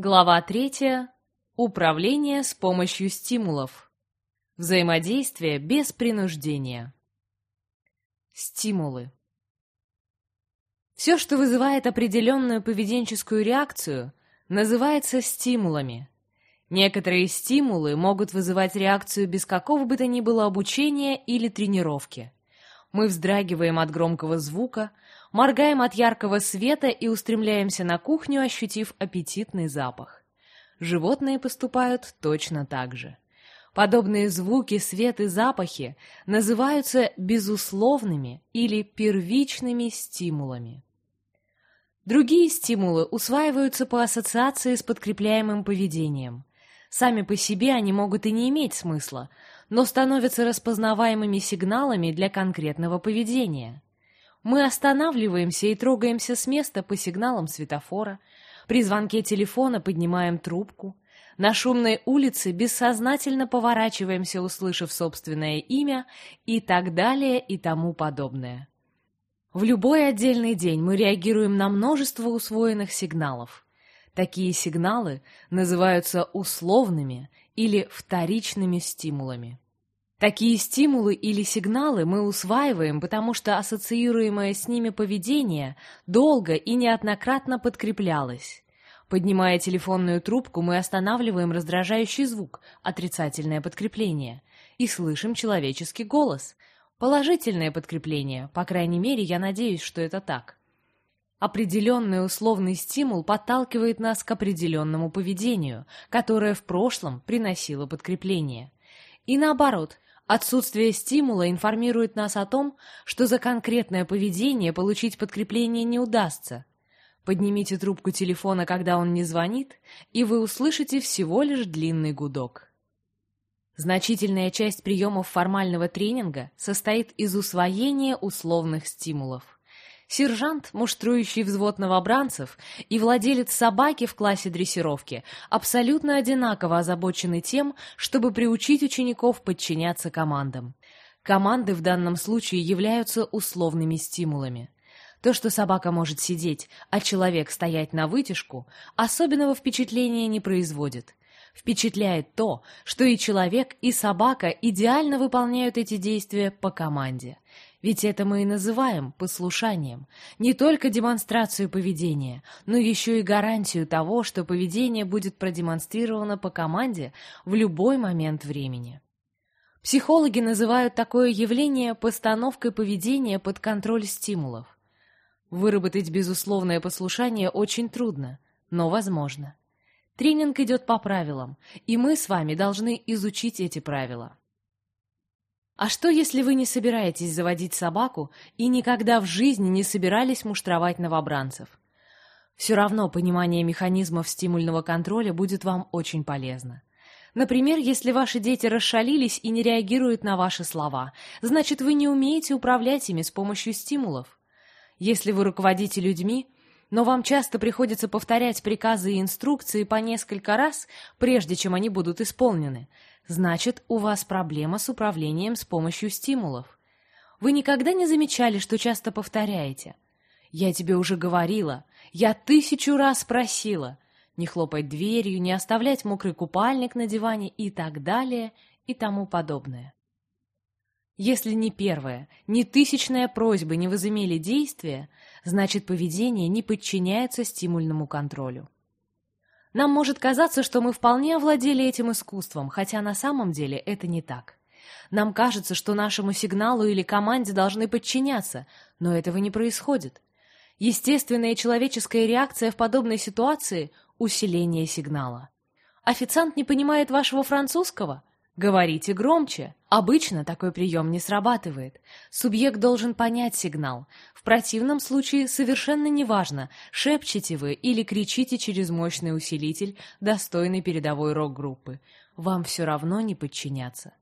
Глава третья. Управление с помощью стимулов. Взаимодействие без принуждения. Стимулы. Все, что вызывает определенную поведенческую реакцию, называется стимулами. Некоторые стимулы могут вызывать реакцию без какого бы то ни было обучения или тренировки. Мы вздрагиваем от громкого звука, моргаем от яркого света и устремляемся на кухню, ощутив аппетитный запах. Животные поступают точно так же. Подобные звуки, свет и запахи называются безусловными или первичными стимулами. Другие стимулы усваиваются по ассоциации с подкрепляемым поведением. Сами по себе они могут и не иметь смысла, но становятся распознаваемыми сигналами для конкретного поведения. Мы останавливаемся и трогаемся с места по сигналам светофора, при звонке телефона поднимаем трубку, на шумной улице бессознательно поворачиваемся, услышав собственное имя и так далее и тому подобное. В любой отдельный день мы реагируем на множество усвоенных сигналов. Такие сигналы называются условными или вторичными стимулами. Такие стимулы или сигналы мы усваиваем, потому что ассоциируемое с ними поведение долго и неоднократно подкреплялось. Поднимая телефонную трубку, мы останавливаем раздражающий звук, отрицательное подкрепление, и слышим человеческий голос, положительное подкрепление, по крайней мере, я надеюсь, что это так. Определенный условный стимул подталкивает нас к определенному поведению, которое в прошлом приносило подкрепление. И наоборот, Отсутствие стимула информирует нас о том, что за конкретное поведение получить подкрепление не удастся. Поднимите трубку телефона, когда он не звонит, и вы услышите всего лишь длинный гудок. Значительная часть приемов формального тренинга состоит из усвоения условных стимулов. Сержант, муштрующий взвод новобранцев, и владелец собаки в классе дрессировки абсолютно одинаково озабочены тем, чтобы приучить учеников подчиняться командам. Команды в данном случае являются условными стимулами. То, что собака может сидеть, а человек стоять на вытяжку, особенного впечатления не производит. Впечатляет то, что и человек, и собака идеально выполняют эти действия по команде. Ведь это мы и называем послушанием. Не только демонстрацию поведения, но еще и гарантию того, что поведение будет продемонстрировано по команде в любой момент времени. Психологи называют такое явление постановкой поведения под контроль стимулов. Выработать безусловное послушание очень трудно, но возможно. Тренинг идет по правилам, и мы с вами должны изучить эти правила. А что, если вы не собираетесь заводить собаку и никогда в жизни не собирались муштровать новобранцев? Все равно понимание механизмов стимульного контроля будет вам очень полезно. Например, если ваши дети расшалились и не реагируют на ваши слова, значит, вы не умеете управлять ими с помощью стимулов. Если вы руководите людьми, но вам часто приходится повторять приказы и инструкции по несколько раз, прежде чем они будут исполнены, Значит, у вас проблема с управлением с помощью стимулов. Вы никогда не замечали, что часто повторяете? «Я тебе уже говорила», «Я тысячу раз просила», не хлопать дверью, не оставлять мокрый купальник на диване и так далее и тому подобное. Если ни первая, ни тысячная просьба не возымели действия, значит поведение не подчиняется стимульному контролю. Нам может казаться, что мы вполне овладели этим искусством, хотя на самом деле это не так. Нам кажется, что нашему сигналу или команде должны подчиняться, но этого не происходит. Естественная человеческая реакция в подобной ситуации — усиление сигнала. Официант не понимает вашего французского? Говорите громче. Обычно такой прием не срабатывает. Субъект должен понять сигнал. В противном случае совершенно неважно, шепчете вы или кричите через мощный усилитель, достойный передовой рок-группы. Вам все равно не подчиняться.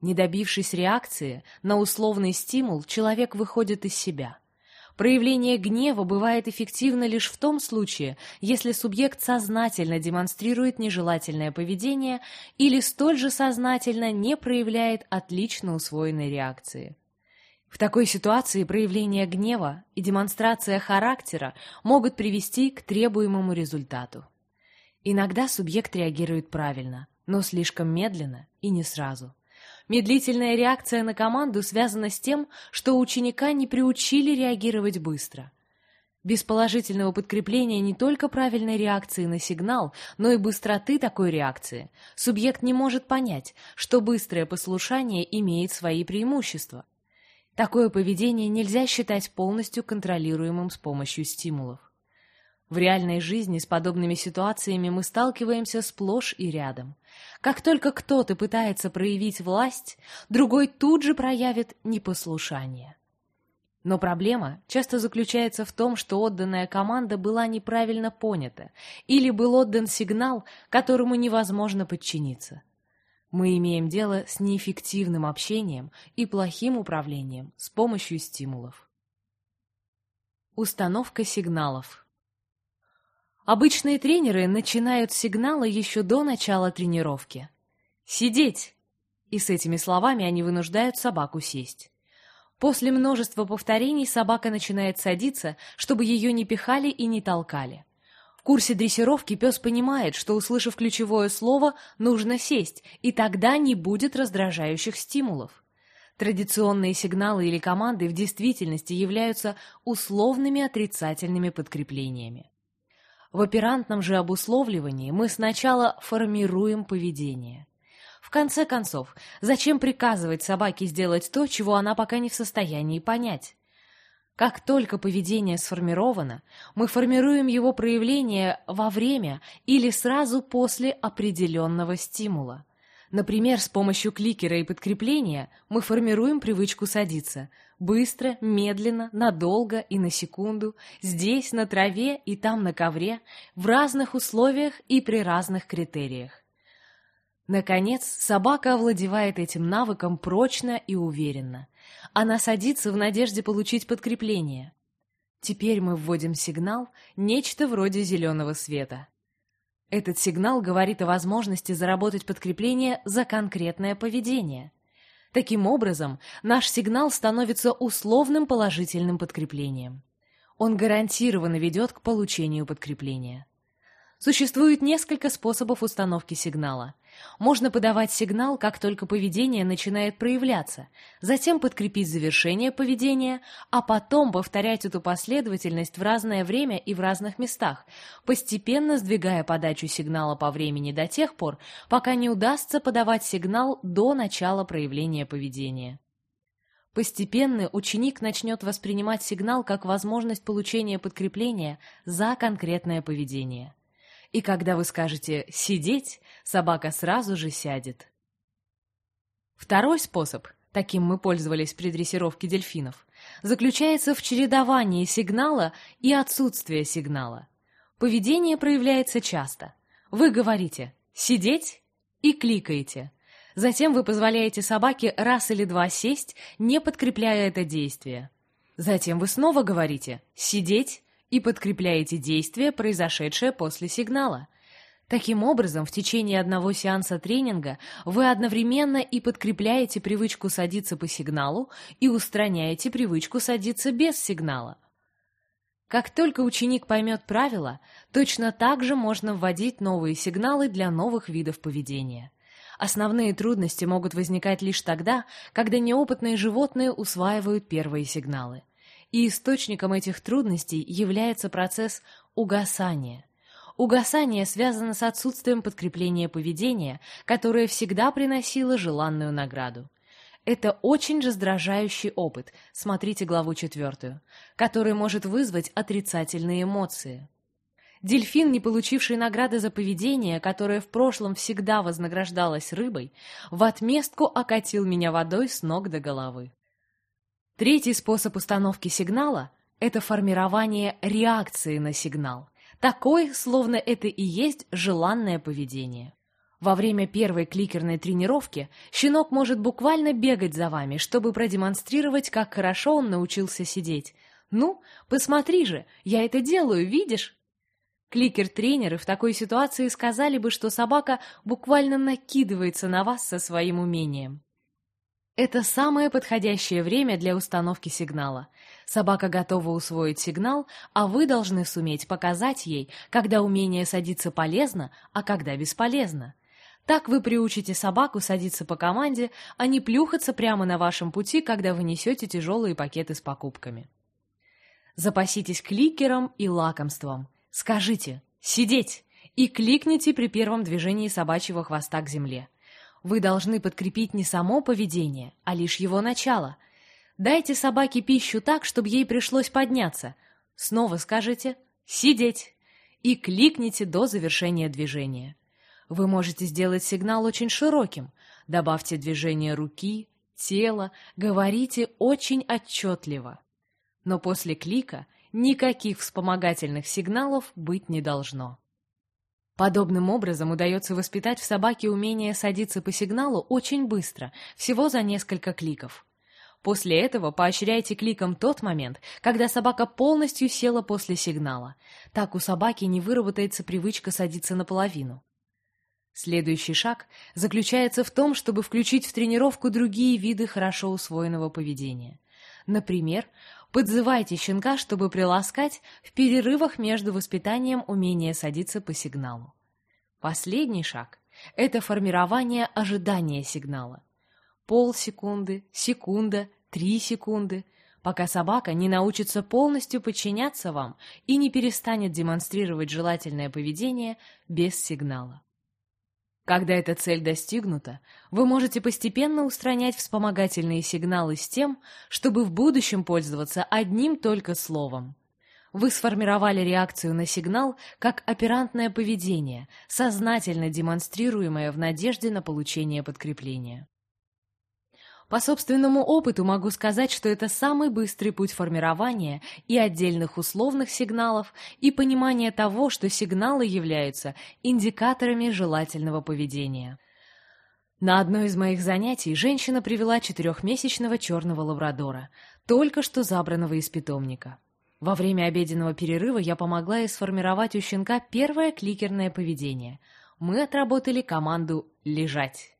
Не добившись реакции на условный стимул, человек выходит из себя. Проявление гнева бывает эффективно лишь в том случае, если субъект сознательно демонстрирует нежелательное поведение или столь же сознательно не проявляет отлично усвоенной реакции. В такой ситуации проявление гнева и демонстрация характера могут привести к требуемому результату. Иногда субъект реагирует правильно, но слишком медленно и не сразу. Медлительная реакция на команду связана с тем, что ученика не приучили реагировать быстро. Без положительного подкрепления не только правильной реакции на сигнал, но и быстроты такой реакции, субъект не может понять, что быстрое послушание имеет свои преимущества. Такое поведение нельзя считать полностью контролируемым с помощью стимулов. В реальной жизни с подобными ситуациями мы сталкиваемся сплошь и рядом. Как только кто-то пытается проявить власть, другой тут же проявит непослушание. Но проблема часто заключается в том, что отданная команда была неправильно понята или был отдан сигнал, которому невозможно подчиниться. Мы имеем дело с неэффективным общением и плохим управлением с помощью стимулов. Установка сигналов Обычные тренеры начинают с сигнала еще до начала тренировки. «Сидеть!» И с этими словами они вынуждают собаку сесть. После множества повторений собака начинает садиться, чтобы ее не пихали и не толкали. В курсе дрессировки пес понимает, что, услышав ключевое слово, нужно сесть, и тогда не будет раздражающих стимулов. Традиционные сигналы или команды в действительности являются условными отрицательными подкреплениями. В оперантном же обусловливании мы сначала формируем поведение. В конце концов, зачем приказывать собаке сделать то, чего она пока не в состоянии понять? Как только поведение сформировано, мы формируем его проявление во время или сразу после определенного стимула. Например, с помощью кликера и подкрепления мы формируем привычку садиться – Быстро, медленно, надолго и на секунду, здесь, на траве и там на ковре, в разных условиях и при разных критериях. Наконец, собака овладевает этим навыком прочно и уверенно. Она садится в надежде получить подкрепление. Теперь мы вводим сигнал, нечто вроде зеленого света. Этот сигнал говорит о возможности заработать подкрепление за конкретное поведение. Таким образом, наш сигнал становится условным положительным подкреплением. Он гарантированно ведет к получению подкрепления. Существует несколько способов установки сигнала. Можно подавать сигнал, как только поведение начинает проявляться, затем подкрепить завершение поведения, а потом повторять эту последовательность в разное время и в разных местах, постепенно сдвигая подачу сигнала по времени до тех пор, пока не удастся подавать сигнал до начала проявления поведения. Постепенно ученик начнет воспринимать сигнал как возможность получения подкрепления за конкретное поведение. И когда вы скажете «сидеть», собака сразу же сядет. Второй способ, таким мы пользовались при дрессировке дельфинов, заключается в чередовании сигнала и отсутствия сигнала. Поведение проявляется часто. Вы говорите «сидеть» и кликаете. Затем вы позволяете собаке раз или два сесть, не подкрепляя это действие. Затем вы снова говорите «сидеть» и подкрепляете действие, произошедшее после сигнала. Таким образом, в течение одного сеанса тренинга вы одновременно и подкрепляете привычку садиться по сигналу и устраняете привычку садиться без сигнала. Как только ученик поймет правила, точно так же можно вводить новые сигналы для новых видов поведения. Основные трудности могут возникать лишь тогда, когда неопытные животные усваивают первые сигналы и источником этих трудностей является процесс угасания. Угасание связано с отсутствием подкрепления поведения, которое всегда приносило желанную награду. Это очень раздражающий опыт, смотрите главу четвертую, который может вызвать отрицательные эмоции. Дельфин, не получивший награды за поведение, которое в прошлом всегда вознаграждалось рыбой, в отместку окатил меня водой с ног до головы. Третий способ установки сигнала – это формирование реакции на сигнал, такой, словно это и есть желанное поведение. Во время первой кликерной тренировки щенок может буквально бегать за вами, чтобы продемонстрировать, как хорошо он научился сидеть. «Ну, посмотри же, я это делаю, видишь?» Кликер-тренеры в такой ситуации сказали бы, что собака буквально накидывается на вас со своим умением. Это самое подходящее время для установки сигнала. Собака готова усвоить сигнал, а вы должны суметь показать ей, когда умение садиться полезно, а когда бесполезно. Так вы приучите собаку садиться по команде, а не плюхаться прямо на вашем пути, когда вы несете тяжелые пакеты с покупками. Запаситесь кликером и лакомством. Скажите «сидеть» и кликните при первом движении собачьего хвоста к земле. Вы должны подкрепить не само поведение, а лишь его начало. Дайте собаке пищу так, чтобы ей пришлось подняться. Снова скажите «сидеть» и кликните до завершения движения. Вы можете сделать сигнал очень широким. Добавьте движение руки, тела, говорите очень отчетливо. Но после клика никаких вспомогательных сигналов быть не должно. Подобным образом удается воспитать в собаке умение садиться по сигналу очень быстро, всего за несколько кликов. После этого поощряйте кликом тот момент, когда собака полностью села после сигнала. Так у собаки не выработается привычка садиться наполовину. Следующий шаг заключается в том, чтобы включить в тренировку другие виды хорошо усвоенного поведения. Например, Подзывайте щенка, чтобы приласкать в перерывах между воспитанием умения садиться по сигналу. Последний шаг – это формирование ожидания сигнала. Полсекунды, секунда, три секунды, пока собака не научится полностью подчиняться вам и не перестанет демонстрировать желательное поведение без сигнала. Когда эта цель достигнута, вы можете постепенно устранять вспомогательные сигналы с тем, чтобы в будущем пользоваться одним только словом. Вы сформировали реакцию на сигнал как оперантное поведение, сознательно демонстрируемое в надежде на получение подкрепления. По собственному опыту могу сказать, что это самый быстрый путь формирования и отдельных условных сигналов, и понимания того, что сигналы являются индикаторами желательного поведения. На одно из моих занятий женщина привела четырехмесячного черного лабрадора, только что забранного из питомника. Во время обеденного перерыва я помогла ей сформировать у щенка первое кликерное поведение. Мы отработали команду «лежать».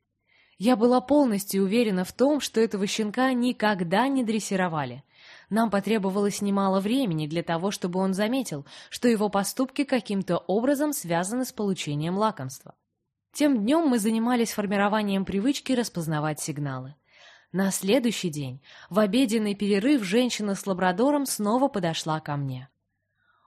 Я была полностью уверена в том, что этого щенка никогда не дрессировали. Нам потребовалось немало времени для того, чтобы он заметил, что его поступки каким-то образом связаны с получением лакомства. Тем днем мы занимались формированием привычки распознавать сигналы. На следующий день, в обеденный перерыв, женщина с лабрадором снова подошла ко мне.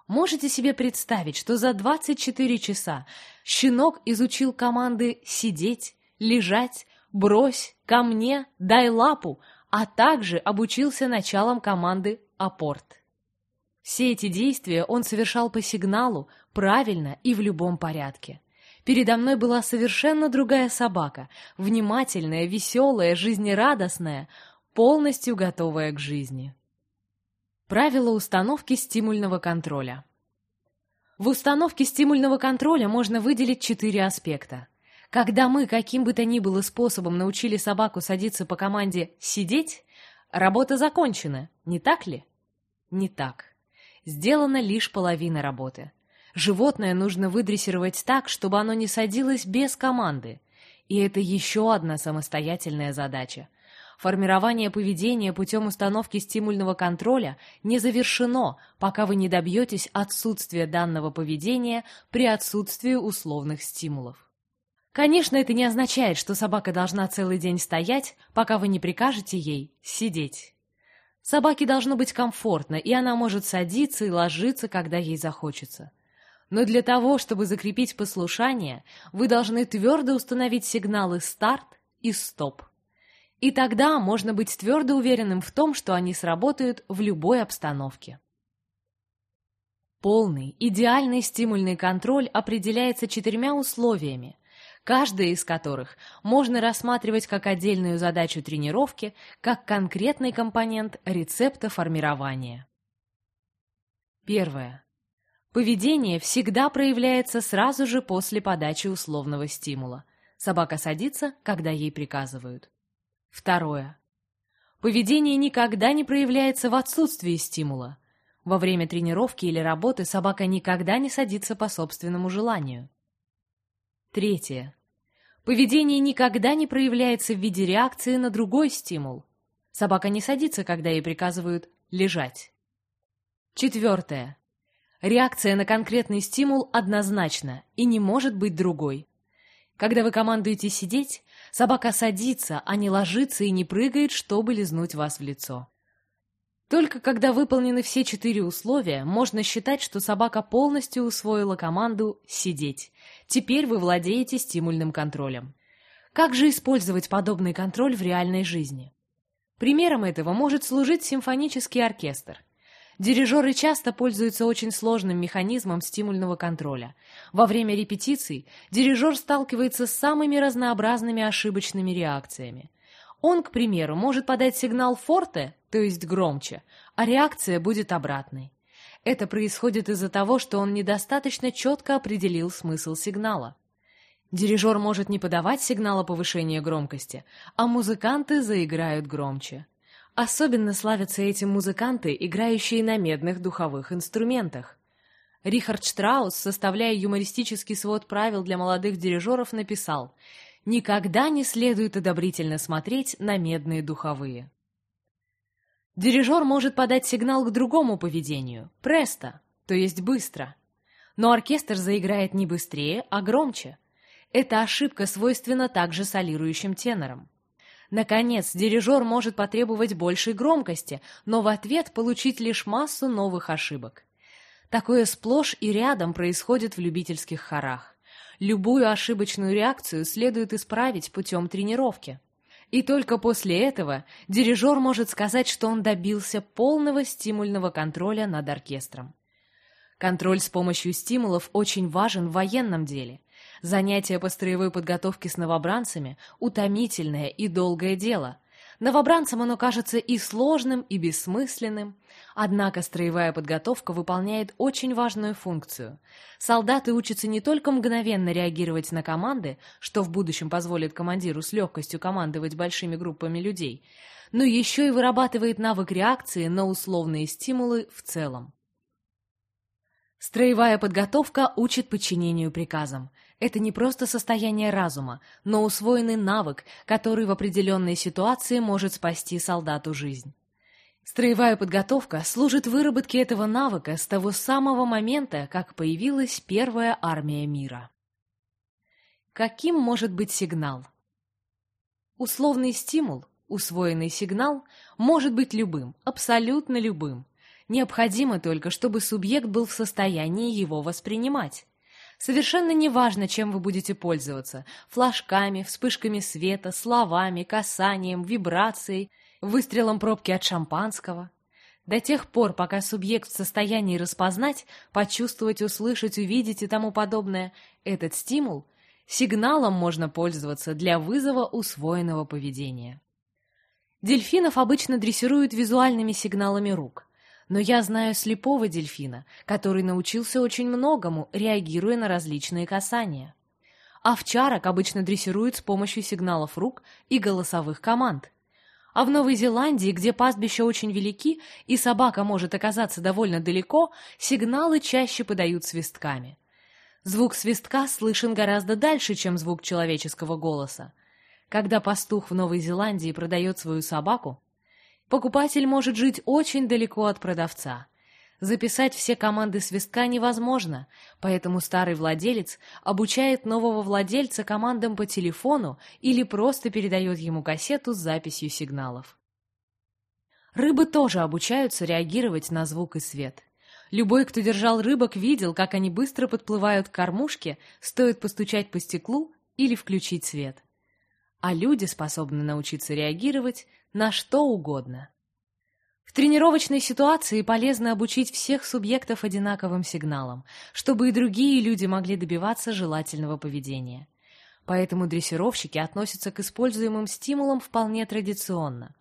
Можете себе представить, что за 24 часа щенок изучил команды «сидеть», «лежать», брось, ко мне, дай лапу, а также обучился началам команды «апорт». Все эти действия он совершал по сигналу, правильно и в любом порядке. Передо мной была совершенно другая собака, внимательная, веселая, жизнерадостная, полностью готовая к жизни. Правила установки стимульного контроля. В установке стимульного контроля можно выделить четыре аспекта. Когда мы каким бы то ни было способом научили собаку садиться по команде «сидеть», работа закончена, не так ли? Не так. Сделана лишь половина работы. Животное нужно выдрессировать так, чтобы оно не садилось без команды. И это еще одна самостоятельная задача. Формирование поведения путем установки стимульного контроля не завершено, пока вы не добьетесь отсутствия данного поведения при отсутствии условных стимулов. Конечно, это не означает, что собака должна целый день стоять, пока вы не прикажете ей сидеть. Собаке должно быть комфортно, и она может садиться и ложиться, когда ей захочется. Но для того, чтобы закрепить послушание, вы должны твердо установить сигналы «старт» и «стоп». И тогда можно быть твердо уверенным в том, что они сработают в любой обстановке. Полный, идеальный стимульный контроль определяется четырьмя условиями, каждая из которых можно рассматривать как отдельную задачу тренировки, как конкретный компонент рецепта формирования. Первое. Поведение всегда проявляется сразу же после подачи условного стимула. Собака садится, когда ей приказывают. Второе. Поведение никогда не проявляется в отсутствии стимула. Во время тренировки или работы собака никогда не садится по собственному желанию. Третье. Поведение никогда не проявляется в виде реакции на другой стимул. Собака не садится, когда ей приказывают лежать. Четвертое. Реакция на конкретный стимул однозначна и не может быть другой. Когда вы командуете сидеть, собака садится, а не ложится и не прыгает, чтобы лизнуть вас в лицо. Только когда выполнены все четыре условия, можно считать, что собака полностью усвоила команду «сидеть». Теперь вы владеете стимульным контролем. Как же использовать подобный контроль в реальной жизни? Примером этого может служить симфонический оркестр – Дирижеры часто пользуются очень сложным механизмом стимульного контроля. Во время репетиций дирижер сталкивается с самыми разнообразными ошибочными реакциями. Он, к примеру, может подать сигнал форте, то есть громче, а реакция будет обратной. Это происходит из-за того, что он недостаточно четко определил смысл сигнала. Дирижер может не подавать сигнала повышения громкости, а музыканты заиграют громче. Особенно славятся эти музыканты, играющие на медных духовых инструментах. Рихард Штраус, составляя юмористический свод правил для молодых дирижеров, написал «Никогда не следует одобрительно смотреть на медные духовые». Дирижер может подать сигнал к другому поведению – престо, то есть быстро. Но оркестр заиграет не быстрее, а громче. Эта ошибка свойственна также солирующим тенорам. Наконец, дирижер может потребовать большей громкости, но в ответ получить лишь массу новых ошибок. Такое сплошь и рядом происходит в любительских хорах. Любую ошибочную реакцию следует исправить путем тренировки. И только после этого дирижер может сказать, что он добился полного стимульного контроля над оркестром. Контроль с помощью стимулов очень важен в военном деле. Занятие по строевой подготовке с новобранцами – утомительное и долгое дело. Новобранцам оно кажется и сложным, и бессмысленным. Однако строевая подготовка выполняет очень важную функцию. Солдаты учатся не только мгновенно реагировать на команды, что в будущем позволит командиру с легкостью командовать большими группами людей, но еще и вырабатывает навык реакции на условные стимулы в целом. Строевая подготовка учит подчинению приказам – это не просто состояние разума, но усвоенный навык, который в определенной ситуации может спасти солдату жизнь. Строевая подготовка служит выработке этого навыка с того самого момента, как появилась первая армия мира. Каким может быть сигнал? Условный стимул, усвоенный сигнал, может быть любым, абсолютно любым. Необходимо только, чтобы субъект был в состоянии его воспринимать. Совершенно неважно, чем вы будете пользоваться – флажками, вспышками света, словами, касанием, вибрацией, выстрелом пробки от шампанского. До тех пор, пока субъект в состоянии распознать, почувствовать, услышать, увидеть и тому подобное, этот стимул – сигналом можно пользоваться для вызова усвоенного поведения. Дельфинов обычно дрессируют визуальными сигналами рук – но я знаю слепого дельфина, который научился очень многому, реагируя на различные касания. Овчарок обычно дрессируют с помощью сигналов рук и голосовых команд. А в Новой Зеландии, где пастбища очень велики и собака может оказаться довольно далеко, сигналы чаще подают свистками. Звук свистка слышен гораздо дальше, чем звук человеческого голоса. Когда пастух в Новой Зеландии продает свою собаку, Покупатель может жить очень далеко от продавца. Записать все команды свистка невозможно, поэтому старый владелец обучает нового владельца командам по телефону или просто передает ему кассету с записью сигналов. Рыбы тоже обучаются реагировать на звук и свет. Любой, кто держал рыбок, видел, как они быстро подплывают к кормушке, стоит постучать по стеклу или включить свет. А люди способны научиться реагировать на что угодно. В тренировочной ситуации полезно обучить всех субъектов одинаковым сигналам, чтобы и другие люди могли добиваться желательного поведения. Поэтому дрессировщики относятся к используемым стимулам вполне традиционно.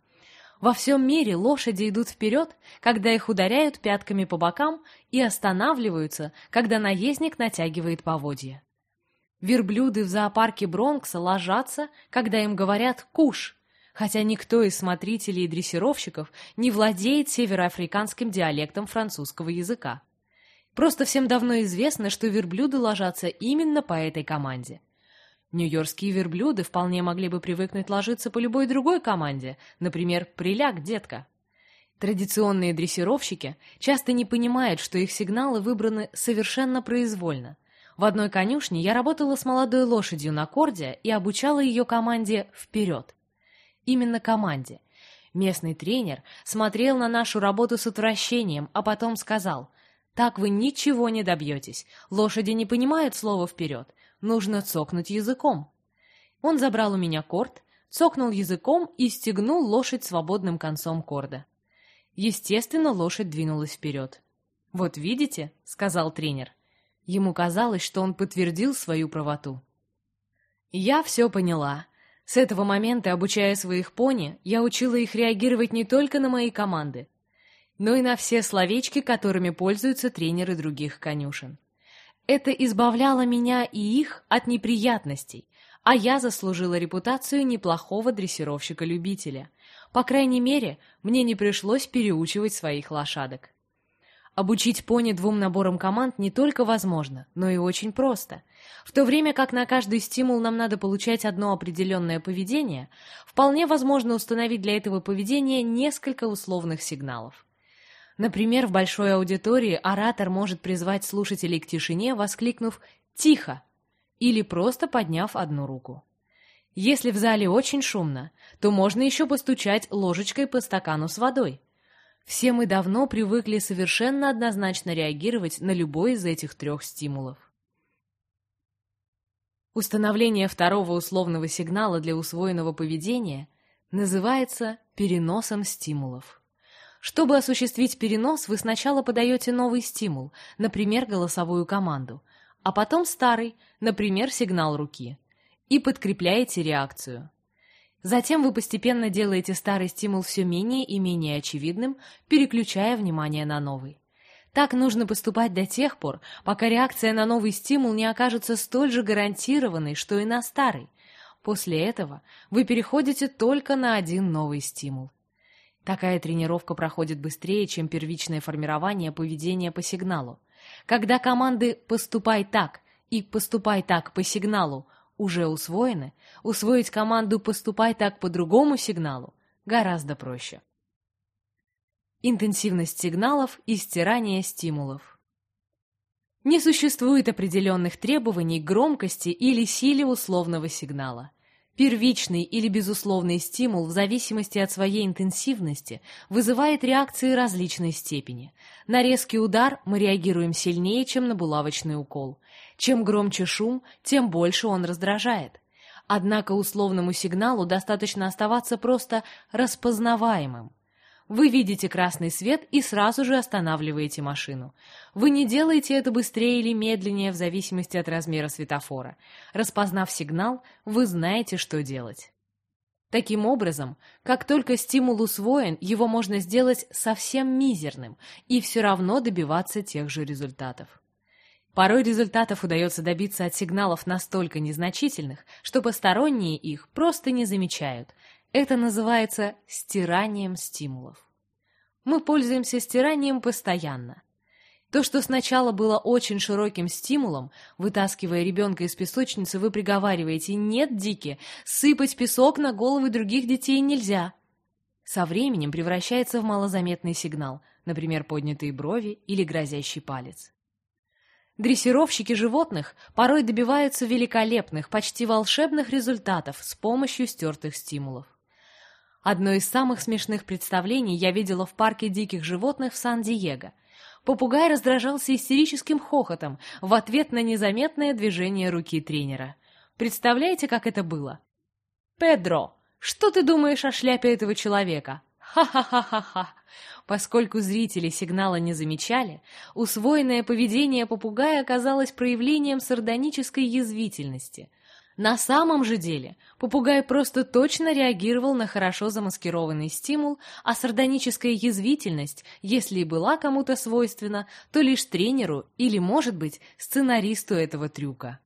Во всем мире лошади идут вперед, когда их ударяют пятками по бокам и останавливаются, когда наездник натягивает поводья. Верблюды в зоопарке Бронкса ложатся, когда им говорят «куш», хотя никто из смотрителей и дрессировщиков не владеет североафриканским диалектом французского языка. Просто всем давно известно, что верблюды ложатся именно по этой команде. Нью-Йоркские верблюды вполне могли бы привыкнуть ложиться по любой другой команде, например, «приляг, детка». Традиционные дрессировщики часто не понимают, что их сигналы выбраны совершенно произвольно. В одной конюшне я работала с молодой лошадью на корде и обучала ее команде «вперед». Именно команде. Местный тренер смотрел на нашу работу с отвращением, а потом сказал «Так вы ничего не добьетесь, лошади не понимают слова «вперед», нужно цокнуть языком». Он забрал у меня корд, цокнул языком и стегнул лошадь свободным концом корда. Естественно, лошадь двинулась вперед. «Вот видите», — сказал тренер. Ему казалось, что он подтвердил свою правоту. Я все поняла. С этого момента, обучая своих пони, я учила их реагировать не только на мои команды, но и на все словечки, которыми пользуются тренеры других конюшен. Это избавляло меня и их от неприятностей, а я заслужила репутацию неплохого дрессировщика-любителя. По крайней мере, мне не пришлось переучивать своих лошадок. Обучить пони двум наборам команд не только возможно, но и очень просто. В то время как на каждый стимул нам надо получать одно определенное поведение, вполне возможно установить для этого поведения несколько условных сигналов. Например, в большой аудитории оратор может призвать слушателей к тишине, воскликнув «Тихо!» или просто подняв одну руку. Если в зале очень шумно, то можно еще постучать ложечкой по стакану с водой. Все мы давно привыкли совершенно однозначно реагировать на любой из этих трех стимулов. Установление второго условного сигнала для усвоенного поведения называется переносом стимулов. Чтобы осуществить перенос, вы сначала подаете новый стимул, например, голосовую команду, а потом старый, например, сигнал руки, и подкрепляете реакцию. Затем вы постепенно делаете старый стимул все менее и менее очевидным, переключая внимание на новый. Так нужно поступать до тех пор, пока реакция на новый стимул не окажется столь же гарантированной, что и на старый. После этого вы переходите только на один новый стимул. Такая тренировка проходит быстрее, чем первичное формирование поведения по сигналу. Когда команды «поступай так» и «поступай так» по сигналу уже усвоены, усвоить команду «поступай так» по другому сигналу гораздо проще. Интенсивность сигналов и стирание стимулов. Не существует определенных требований громкости или силе условного сигнала. Первичный или безусловный стимул в зависимости от своей интенсивности вызывает реакции различной степени. На резкий удар мы реагируем сильнее, чем на булавочный укол. Чем громче шум, тем больше он раздражает. Однако условному сигналу достаточно оставаться просто распознаваемым. Вы видите красный свет и сразу же останавливаете машину. Вы не делаете это быстрее или медленнее в зависимости от размера светофора. Распознав сигнал, вы знаете, что делать. Таким образом, как только стимул усвоен, его можно сделать совсем мизерным и все равно добиваться тех же результатов. Порой результатов удается добиться от сигналов настолько незначительных, что посторонние их просто не замечают, это называется стиранием стимулов. Мы пользуемся стиранием постоянно. То, что сначала было очень широким стимулом, вытаскивая ребенка из песочницы, вы приговариваете «Нет, Дики, сыпать песок на головы других детей нельзя». Со временем превращается в малозаметный сигнал, например, поднятые брови или грозящий палец. Дрессировщики животных порой добиваются великолепных, почти волшебных результатов с помощью стертых стимулов. Одно из самых смешных представлений я видела в парке диких животных в Сан-Диего. Попугай раздражался истерическим хохотом в ответ на незаметное движение руки тренера. Представляете, как это было? «Педро, что ты думаешь о шляпе этого человека?» Ха-ха-ха-ха-ха! Поскольку зрители сигнала не замечали, усвоенное поведение попугая оказалось проявлением сардонической язвительности. На самом же деле попугай просто точно реагировал на хорошо замаскированный стимул, а сардоническая язвительность, если и была кому-то свойственна, то лишь тренеру или, может быть, сценаристу этого трюка.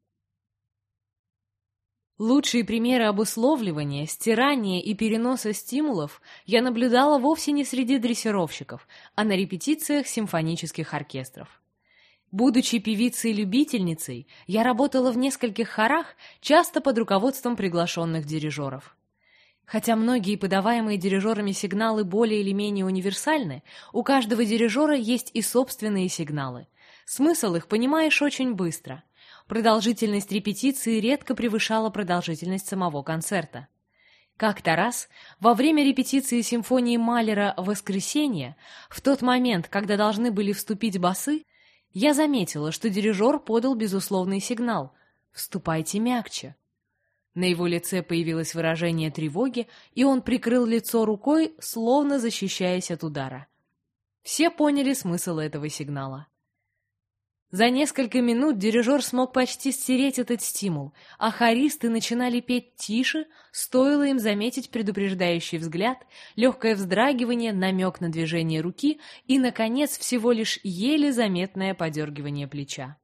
Лучшие примеры обусловливания, стирания и переноса стимулов я наблюдала вовсе не среди дрессировщиков, а на репетициях симфонических оркестров. Будучи певицей-любительницей, я работала в нескольких хорах, часто под руководством приглашенных дирижеров. Хотя многие подаваемые дирижерами сигналы более или менее универсальны, у каждого дирижера есть и собственные сигналы. Смысл их понимаешь очень быстро. Продолжительность репетиции редко превышала продолжительность самого концерта. Как-то раз, во время репетиции симфонии Малера «Воскресенье», в тот момент, когда должны были вступить басы, я заметила, что дирижер подал безусловный сигнал «Вступайте мягче». На его лице появилось выражение тревоги, и он прикрыл лицо рукой, словно защищаясь от удара. Все поняли смысл этого сигнала. За несколько минут дирижер смог почти стереть этот стимул, а хористы начинали петь тише, стоило им заметить предупреждающий взгляд, легкое вздрагивание, намек на движение руки и, наконец, всего лишь еле заметное подергивание плеча.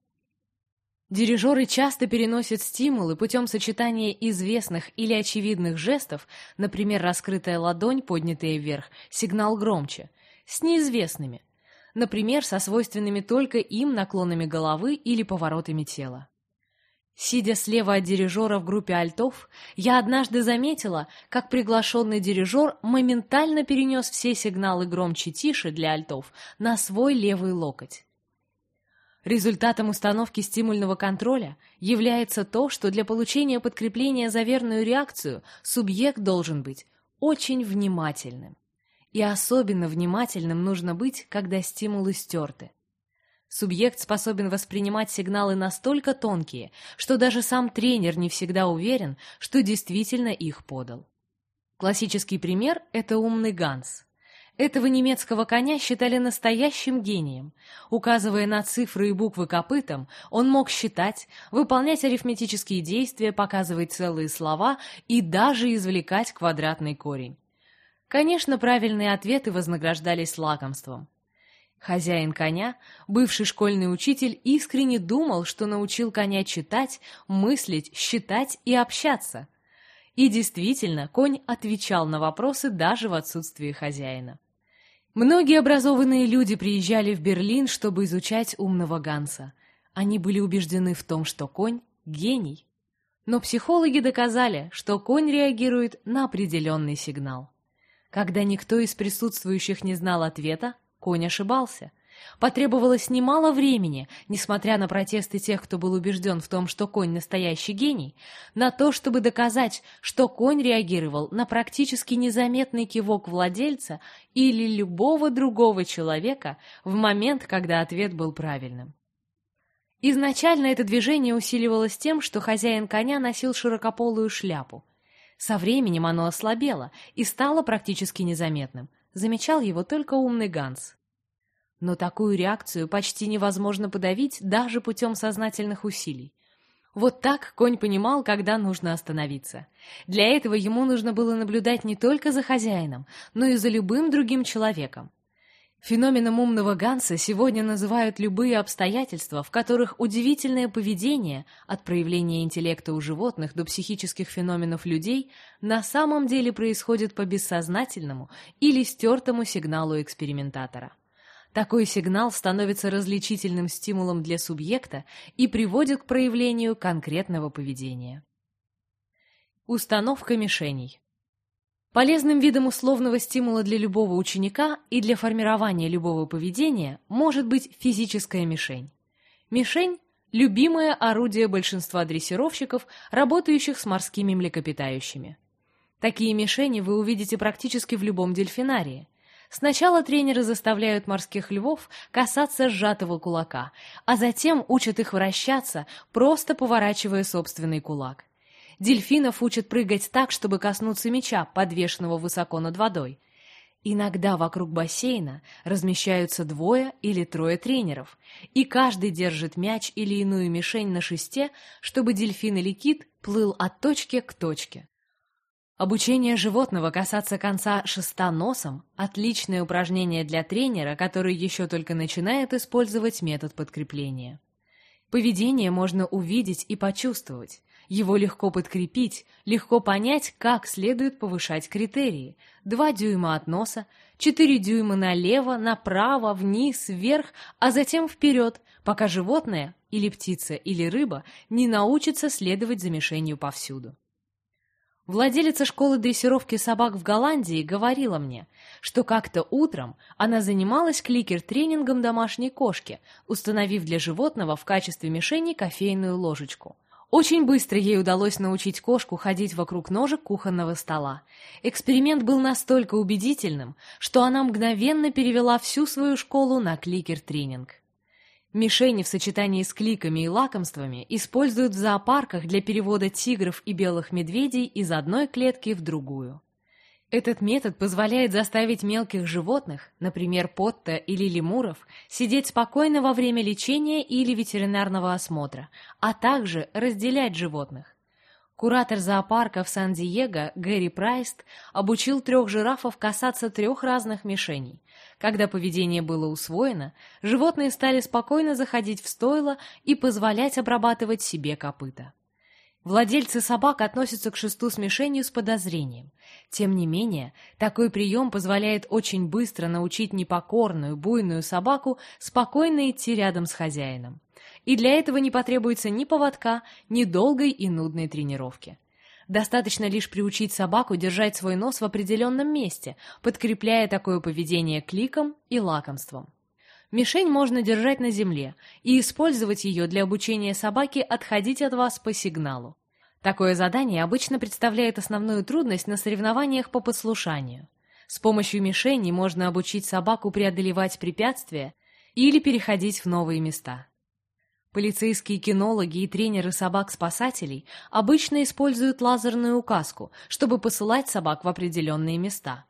Дирижеры часто переносят стимулы путем сочетания известных или очевидных жестов, например, раскрытая ладонь, поднятая вверх, сигнал громче, с неизвестными, например, со свойственными только им наклонами головы или поворотами тела. Сидя слева от дирижера в группе альтов, я однажды заметила, как приглашенный дирижер моментально перенес все сигналы громче-тише для альтов на свой левый локоть. Результатом установки стимульного контроля является то, что для получения подкрепления за верную реакцию субъект должен быть очень внимательным. И особенно внимательным нужно быть, когда стимулы стерты. Субъект способен воспринимать сигналы настолько тонкие, что даже сам тренер не всегда уверен, что действительно их подал. Классический пример – это умный Ганс. Этого немецкого коня считали настоящим гением. Указывая на цифры и буквы копытом, он мог считать, выполнять арифметические действия, показывать целые слова и даже извлекать квадратный корень. Конечно, правильные ответы вознаграждались лакомством. Хозяин коня, бывший школьный учитель, искренне думал, что научил коня читать, мыслить, считать и общаться. И действительно, конь отвечал на вопросы даже в отсутствии хозяина. Многие образованные люди приезжали в Берлин, чтобы изучать умного Ганса. Они были убеждены в том, что конь — гений. Но психологи доказали, что конь реагирует на определенный сигнал. Когда никто из присутствующих не знал ответа, конь ошибался. Потребовалось немало времени, несмотря на протесты тех, кто был убежден в том, что конь настоящий гений, на то, чтобы доказать, что конь реагировал на практически незаметный кивок владельца или любого другого человека в момент, когда ответ был правильным. Изначально это движение усиливалось тем, что хозяин коня носил широкополую шляпу. Со временем оно ослабело и стало практически незаметным. Замечал его только умный Ганс. Но такую реакцию почти невозможно подавить даже путем сознательных усилий. Вот так конь понимал, когда нужно остановиться. Для этого ему нужно было наблюдать не только за хозяином, но и за любым другим человеком. Феноменом умного Ганса сегодня называют любые обстоятельства, в которых удивительное поведение, от проявления интеллекта у животных до психических феноменов людей, на самом деле происходит по бессознательному или стертому сигналу экспериментатора. Такой сигнал становится различительным стимулом для субъекта и приводит к проявлению конкретного поведения. Установка мишеней Полезным видом условного стимула для любого ученика и для формирования любого поведения может быть физическая мишень. Мишень – любимое орудие большинства дрессировщиков, работающих с морскими млекопитающими. Такие мишени вы увидите практически в любом дельфинарии. Сначала тренеры заставляют морских львов касаться сжатого кулака, а затем учат их вращаться, просто поворачивая собственный кулак. Дельфинов учат прыгать так, чтобы коснуться мяча, подвешенного высоко над водой. Иногда вокруг бассейна размещаются двое или трое тренеров, и каждый держит мяч или иную мишень на шесте, чтобы дельфин или кит плыл от точки к точке. Обучение животного касаться конца шеста носом – отличное упражнение для тренера, который еще только начинает использовать метод подкрепления. Поведение можно увидеть и почувствовать. Его легко подкрепить, легко понять, как следует повышать критерии. Два дюйма от носа, 4 дюйма налево, направо, вниз, вверх, а затем вперед, пока животное, или птица, или рыба, не научится следовать за мишенью повсюду. Владелица школы дрессировки собак в Голландии говорила мне, что как-то утром она занималась кликер-тренингом домашней кошки, установив для животного в качестве мишени кофейную ложечку. Очень быстро ей удалось научить кошку ходить вокруг ножек кухонного стола. Эксперимент был настолько убедительным, что она мгновенно перевела всю свою школу на кликер-тренинг. Мишени в сочетании с кликами и лакомствами используют в зоопарках для перевода тигров и белых медведей из одной клетки в другую. Этот метод позволяет заставить мелких животных, например, потта или лемуров, сидеть спокойно во время лечения или ветеринарного осмотра, а также разделять животных. Куратор зоопарка в Сан-Диего Гэри Прайст обучил трех жирафов касаться трех разных мишеней. Когда поведение было усвоено, животные стали спокойно заходить в стойло и позволять обрабатывать себе копыта. Владельцы собак относятся к шесту с с подозрением. Тем не менее, такой прием позволяет очень быстро научить непокорную, буйную собаку спокойно идти рядом с хозяином и для этого не потребуется ни поводка, ни долгой и нудной тренировки. Достаточно лишь приучить собаку держать свой нос в определенном месте, подкрепляя такое поведение кликом и лакомством. Мишень можно держать на земле и использовать ее для обучения собаки отходить от вас по сигналу. Такое задание обычно представляет основную трудность на соревнованиях по послушанию. С помощью мишени можно обучить собаку преодолевать препятствия или переходить в новые места. Полицейские кинологи и тренеры собак-спасателей обычно используют лазерную указку, чтобы посылать собак в определенные места.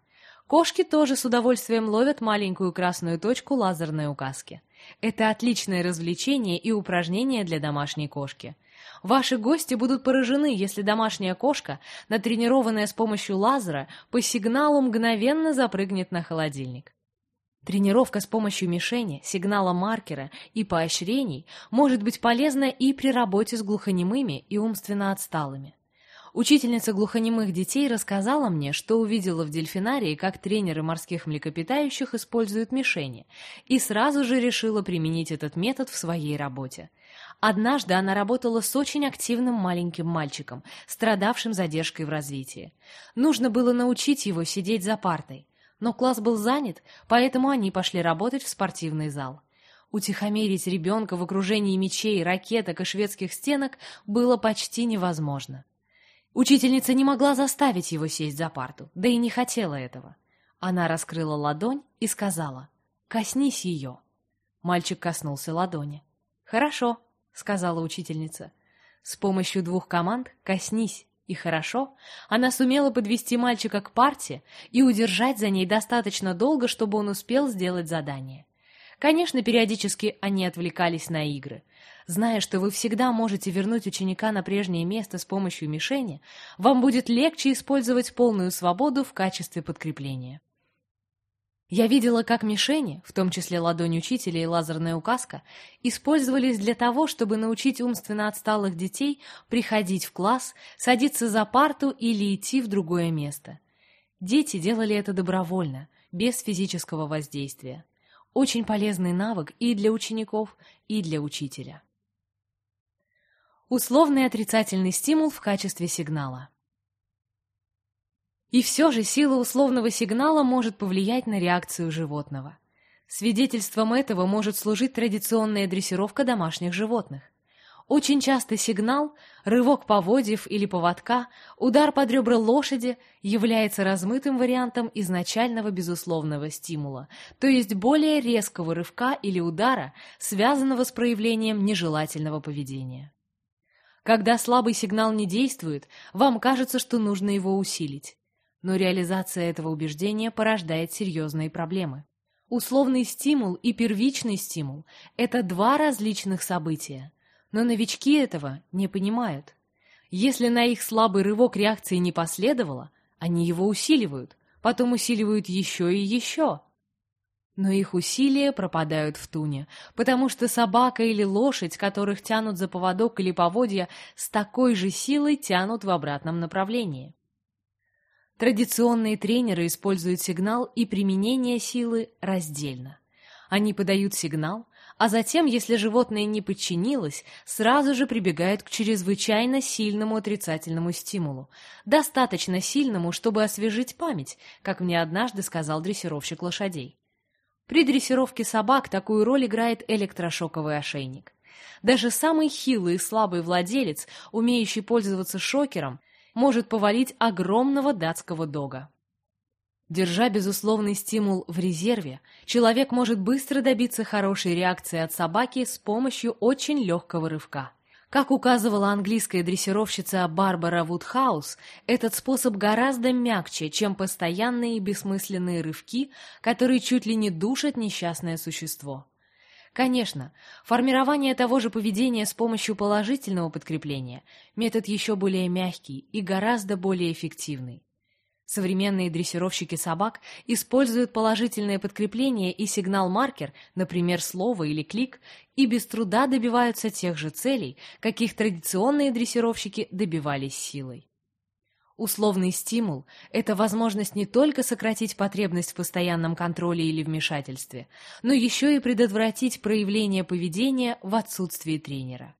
Кошки тоже с удовольствием ловят маленькую красную точку лазерной указки. Это отличное развлечение и упражнение для домашней кошки. Ваши гости будут поражены, если домашняя кошка, натренированная с помощью лазера, по сигналу мгновенно запрыгнет на холодильник. Тренировка с помощью мишени, сигнала маркера и поощрений может быть полезна и при работе с глухонемыми и умственно отсталыми. Учительница глухонемых детей рассказала мне, что увидела в дельфинарии, как тренеры морских млекопитающих используют мишени, и сразу же решила применить этот метод в своей работе. Однажды она работала с очень активным маленьким мальчиком, страдавшим задержкой в развитии. Нужно было научить его сидеть за партой но класс был занят, поэтому они пошли работать в спортивный зал. Утихомирить ребенка в окружении мечей, ракеток и шведских стенок было почти невозможно. Учительница не могла заставить его сесть за парту, да и не хотела этого. Она раскрыла ладонь и сказала «Коснись ее». Мальчик коснулся ладони. «Хорошо», — сказала учительница. «С помощью двух команд «коснись» И хорошо, она сумела подвести мальчика к парте и удержать за ней достаточно долго, чтобы он успел сделать задание. Конечно, периодически они отвлекались на игры. Зная, что вы всегда можете вернуть ученика на прежнее место с помощью мишени, вам будет легче использовать полную свободу в качестве подкрепления. Я видела, как мишени, в том числе ладонь учителя и лазерная указка, использовались для того, чтобы научить умственно отсталых детей приходить в класс, садиться за парту или идти в другое место. Дети делали это добровольно, без физического воздействия. Очень полезный навык и для учеников, и для учителя. Условный отрицательный стимул в качестве сигнала. И все же сила условного сигнала может повлиять на реакцию животного. Свидетельством этого может служить традиционная дрессировка домашних животных. Очень часто сигнал, рывок поводьев или поводка, удар под ребра лошади является размытым вариантом изначального безусловного стимула, то есть более резкого рывка или удара, связанного с проявлением нежелательного поведения. Когда слабый сигнал не действует, вам кажется, что нужно его усилить но реализация этого убеждения порождает серьезные проблемы. Условный стимул и первичный стимул – это два различных события, но новички этого не понимают. Если на их слабый рывок реакции не последовало, они его усиливают, потом усиливают еще и еще. Но их усилия пропадают в туне, потому что собака или лошадь, которых тянут за поводок или поводья, с такой же силой тянут в обратном направлении. Традиционные тренеры используют сигнал и применение силы раздельно. Они подают сигнал, а затем, если животное не подчинилось, сразу же прибегают к чрезвычайно сильному отрицательному стимулу, достаточно сильному, чтобы освежить память, как мне однажды сказал дрессировщик лошадей. При дрессировке собак такую роль играет электрошоковый ошейник. Даже самый хилый и слабый владелец, умеющий пользоваться шокером, может повалить огромного датского дога. Держа безусловный стимул в резерве, человек может быстро добиться хорошей реакции от собаки с помощью очень легкого рывка. Как указывала английская дрессировщица Барбара Вудхаус, этот способ гораздо мягче, чем постоянные и бессмысленные рывки, которые чуть ли не душат несчастное существо. Конечно, формирование того же поведения с помощью положительного подкрепления – метод еще более мягкий и гораздо более эффективный. Современные дрессировщики собак используют положительное подкрепление и сигнал-маркер, например, слово или клик, и без труда добиваются тех же целей, каких традиционные дрессировщики добивались силой. Условный стимул – это возможность не только сократить потребность в постоянном контроле или вмешательстве, но еще и предотвратить проявление поведения в отсутствии тренера.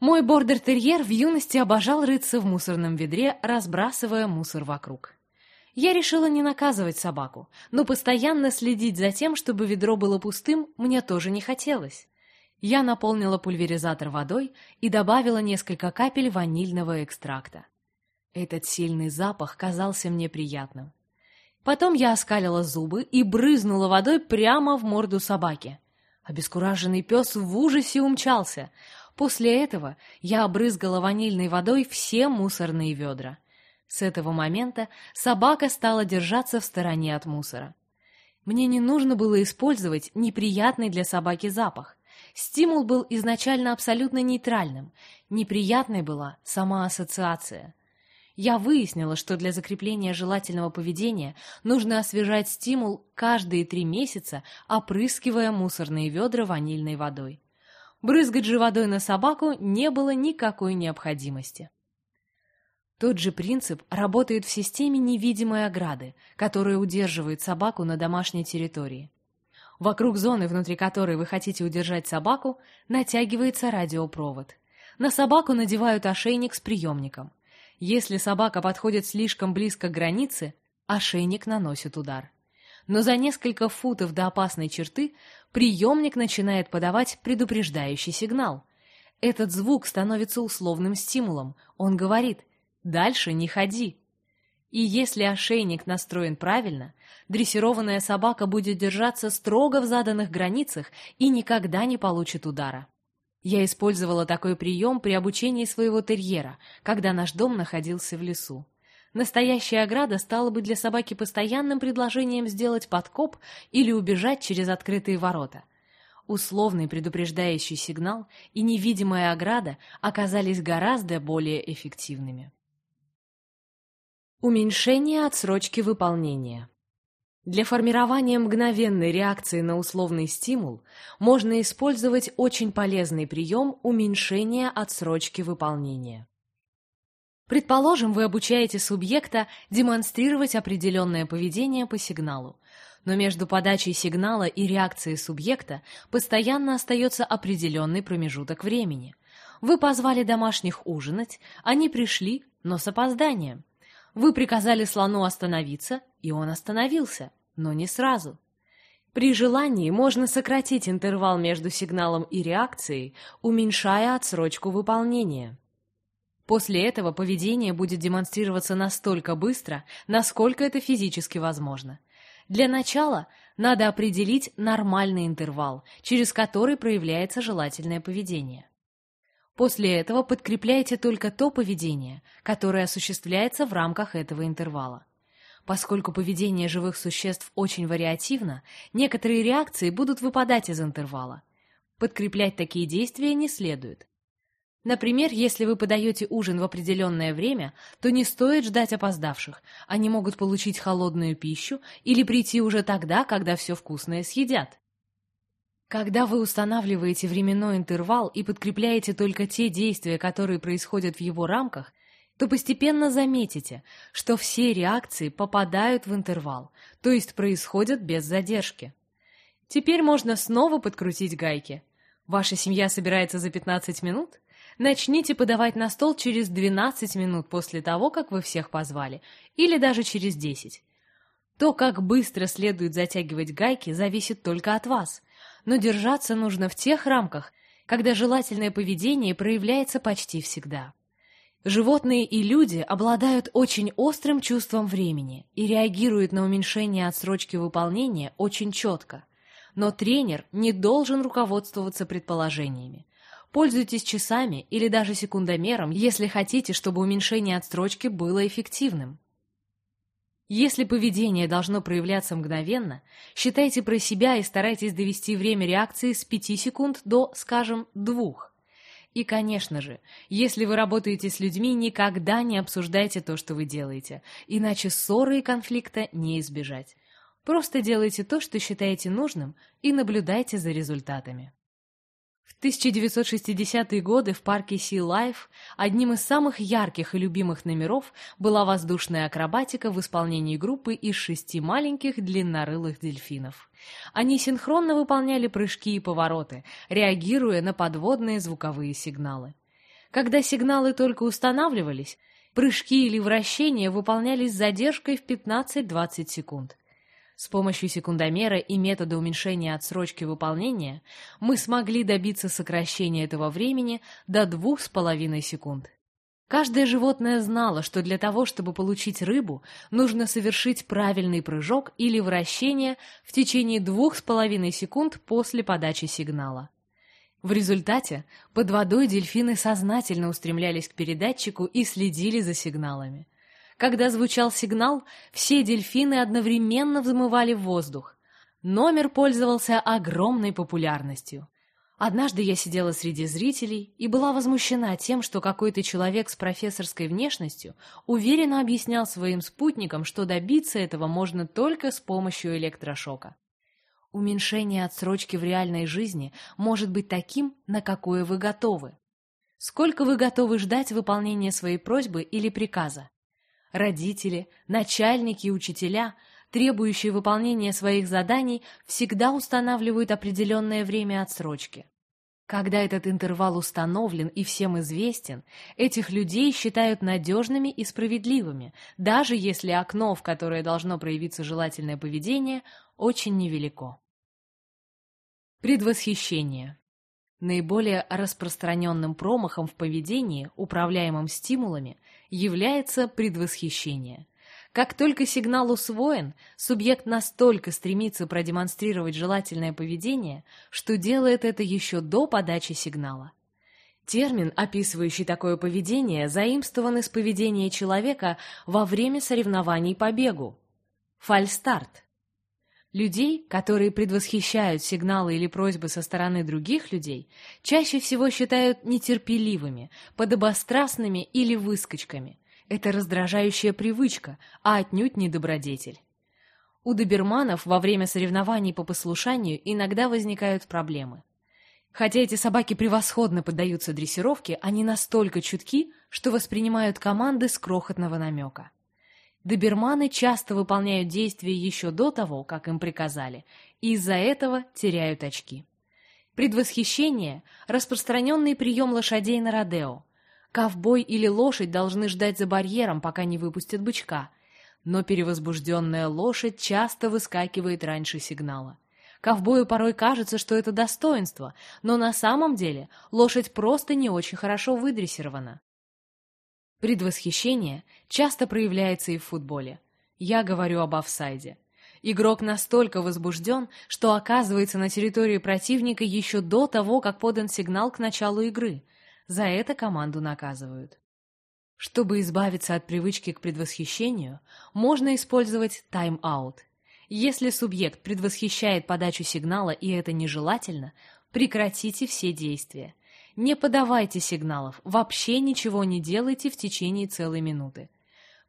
Мой бордер-терьер в юности обожал рыться в мусорном ведре, разбрасывая мусор вокруг. Я решила не наказывать собаку, но постоянно следить за тем, чтобы ведро было пустым, мне тоже не хотелось. Я наполнила пульверизатор водой и добавила несколько капель ванильного экстракта. Этот сильный запах казался мне приятным. Потом я оскалила зубы и брызнула водой прямо в морду собаки. Обескураженный пес в ужасе умчался. После этого я обрызгала ванильной водой все мусорные ведра. С этого момента собака стала держаться в стороне от мусора. Мне не нужно было использовать неприятный для собаки запах. Стимул был изначально абсолютно нейтральным. Неприятной была сама ассоциация — я выяснила, что для закрепления желательного поведения нужно освежать стимул каждые три месяца, опрыскивая мусорные ведра ванильной водой. Брызгать же водой на собаку не было никакой необходимости. Тот же принцип работает в системе невидимой ограды, которая удерживает собаку на домашней территории. Вокруг зоны, внутри которой вы хотите удержать собаку, натягивается радиопровод. На собаку надевают ошейник с приемником. Если собака подходит слишком близко к границе, ошейник наносит удар. Но за несколько футов до опасной черты приемник начинает подавать предупреждающий сигнал. Этот звук становится условным стимулом. Он говорит «дальше не ходи». И если ошейник настроен правильно, дрессированная собака будет держаться строго в заданных границах и никогда не получит удара. Я использовала такой прием при обучении своего терьера, когда наш дом находился в лесу. Настоящая ограда стала бы для собаки постоянным предложением сделать подкоп или убежать через открытые ворота. Условный предупреждающий сигнал и невидимая ограда оказались гораздо более эффективными. Уменьшение отсрочки выполнения для формирования мгновенной реакции на условный стимул можно использовать очень полезный прием уменьшения отсрочки выполнения. Предположим, вы обучаете субъекта демонстрировать определенное поведение по сигналу, но между подачей сигнала и реакцией субъекта постоянно остается определенный промежуток времени. Вы позвали домашних ужинать, они пришли, но с опозданием. Вы приказали слону остановиться, и он остановился но не сразу. При желании можно сократить интервал между сигналом и реакцией, уменьшая отсрочку выполнения. После этого поведение будет демонстрироваться настолько быстро, насколько это физически возможно. Для начала надо определить нормальный интервал, через который проявляется желательное поведение. После этого подкрепляйте только то поведение, которое осуществляется в рамках этого интервала. Поскольку поведение живых существ очень вариативно, некоторые реакции будут выпадать из интервала. Подкреплять такие действия не следует. Например, если вы подаете ужин в определенное время, то не стоит ждать опоздавших. Они могут получить холодную пищу или прийти уже тогда, когда все вкусное съедят. Когда вы устанавливаете временной интервал и подкрепляете только те действия, которые происходят в его рамках, то постепенно заметите, что все реакции попадают в интервал, то есть происходят без задержки. Теперь можно снова подкрутить гайки. Ваша семья собирается за 15 минут? Начните подавать на стол через 12 минут после того, как вы всех позвали, или даже через 10. То, как быстро следует затягивать гайки, зависит только от вас, но держаться нужно в тех рамках, когда желательное поведение проявляется почти всегда. Животные и люди обладают очень острым чувством времени и реагируют на уменьшение отсрочки выполнения очень четко. Но тренер не должен руководствоваться предположениями. Пользуйтесь часами или даже секундомером, если хотите, чтобы уменьшение отсрочки было эффективным. Если поведение должно проявляться мгновенно, считайте про себя и старайтесь довести время реакции с 5 секунд до, скажем, 2. И, конечно же, если вы работаете с людьми, никогда не обсуждайте то, что вы делаете, иначе ссоры и конфликта не избежать. Просто делайте то, что считаете нужным, и наблюдайте за результатами. В 1960-е годы в парке Sea Life одним из самых ярких и любимых номеров была воздушная акробатика в исполнении группы из шести маленьких длиннорылых дельфинов. Они синхронно выполняли прыжки и повороты, реагируя на подводные звуковые сигналы. Когда сигналы только устанавливались, прыжки или вращения выполнялись с задержкой в 15-20 секунд. С помощью секундомера и метода уменьшения отсрочки выполнения мы смогли добиться сокращения этого времени до 2,5 секунд. Каждое животное знало, что для того, чтобы получить рыбу, нужно совершить правильный прыжок или вращение в течение двух с половиной секунд после подачи сигнала. В результате под водой дельфины сознательно устремлялись к передатчику и следили за сигналами. Когда звучал сигнал, все дельфины одновременно взмывали в воздух. Номер пользовался огромной популярностью. Однажды я сидела среди зрителей и была возмущена тем, что какой-то человек с профессорской внешностью уверенно объяснял своим спутникам, что добиться этого можно только с помощью электрошока. Уменьшение отсрочки в реальной жизни может быть таким, на какое вы готовы. Сколько вы готовы ждать выполнения своей просьбы или приказа? Родители, начальники и учителя – требующие выполнения своих заданий, всегда устанавливают определенное время отсрочки. Когда этот интервал установлен и всем известен, этих людей считают надежными и справедливыми, даже если окно, в которое должно проявиться желательное поведение, очень невелико. Предвосхищение. Наиболее распространенным промахом в поведении, управляемым стимулами, является предвосхищение – как только сигнал усвоен, субъект настолько стремится продемонстрировать желательное поведение, что делает это еще до подачи сигнала. Термин, описывающий такое поведение, заимствован из поведения человека во время соревнований по бегу. Фальстарт. Людей, которые предвосхищают сигналы или просьбы со стороны других людей, чаще всего считают нетерпеливыми, подобострастными или выскочками – это раздражающая привычка, а отнюдь не добродетель. У доберманов во время соревнований по послушанию иногда возникают проблемы. Хотя эти собаки превосходно поддаются дрессировке, они настолько чутки, что воспринимают команды с крохотного намека. Доберманы часто выполняют действия еще до того, как им приказали, и из-за этого теряют очки. Предвосхищение – распространенный прием лошадей на Родео, Ковбой или лошадь должны ждать за барьером, пока не выпустят бычка. Но перевозбужденная лошадь часто выскакивает раньше сигнала. Ковбою порой кажется, что это достоинство, но на самом деле лошадь просто не очень хорошо выдрессирована. Предвосхищение часто проявляется и в футболе. Я говорю об офсайде. Игрок настолько возбужден, что оказывается на территории противника еще до того, как подан сигнал к началу игры – за это команду наказывают. Чтобы избавиться от привычки к предвосхищению, можно использовать тайм-аут. Если субъект предвосхищает подачу сигнала и это нежелательно, прекратите все действия. Не подавайте сигналов, вообще ничего не делайте в течение целой минуты.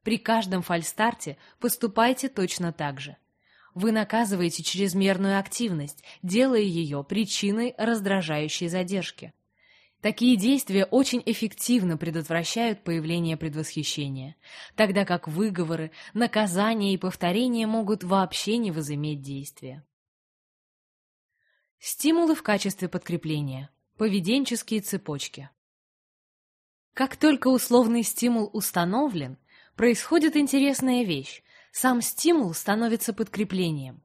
При каждом фальстарте поступайте точно так же. Вы наказываете чрезмерную активность, делая ее причиной раздражающей задержки. Такие действия очень эффективно предотвращают появление предвосхищения, тогда как выговоры, наказания и повторения могут вообще не возыметь действия. Стимулы в качестве подкрепления. Поведенческие цепочки. Как только условный стимул установлен, происходит интересная вещь. Сам стимул становится подкреплением.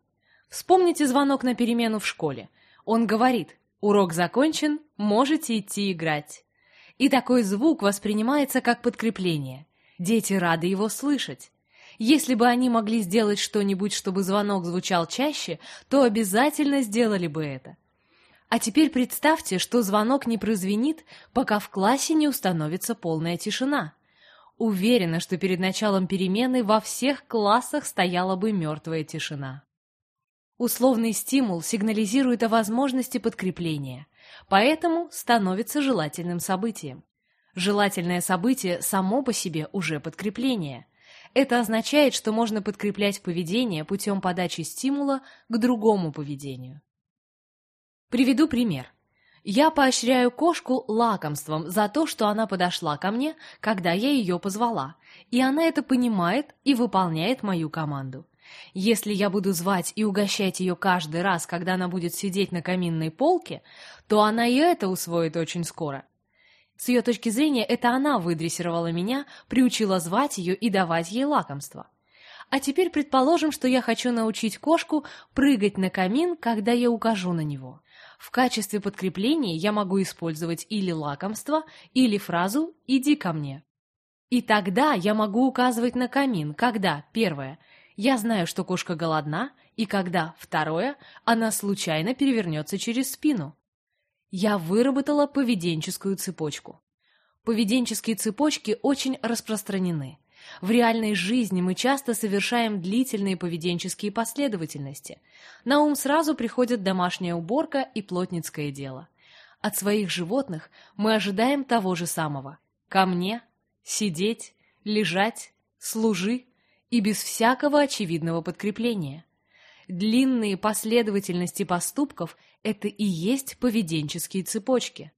Вспомните звонок на перемену в школе. Он говорит «Урок закончен, можете идти играть». И такой звук воспринимается как подкрепление. Дети рады его слышать. Если бы они могли сделать что-нибудь, чтобы звонок звучал чаще, то обязательно сделали бы это. А теперь представьте, что звонок не прозвенит, пока в классе не установится полная тишина. Уверена, что перед началом перемены во всех классах стояла бы мертвая тишина. Условный стимул сигнализирует о возможности подкрепления, поэтому становится желательным событием. Желательное событие само по себе уже подкрепление. Это означает, что можно подкреплять поведение путем подачи стимула к другому поведению. Приведу пример. Я поощряю кошку лакомством за то, что она подошла ко мне, когда я ее позвала, и она это понимает и выполняет мою команду. Если я буду звать и угощать ее каждый раз, когда она будет сидеть на каминной полке, то она и это усвоит очень скоро. С ее точки зрения, это она выдрессировала меня, приучила звать ее и давать ей лакомство. А теперь предположим, что я хочу научить кошку прыгать на камин, когда я укажу на него. В качестве подкрепления я могу использовать или лакомство, или фразу «иди ко мне». И тогда я могу указывать на камин, когда, первое, я знаю, что кошка голодна, и когда, второе, она случайно перевернется через спину. Я выработала поведенческую цепочку. Поведенческие цепочки очень распространены. В реальной жизни мы часто совершаем длительные поведенческие последовательности. На ум сразу приходят домашняя уборка и плотницкое дело. От своих животных мы ожидаем того же самого. Ко мне, сидеть, лежать, служи и без всякого очевидного подкрепления. Длинные последовательности поступков – это и есть поведенческие цепочки.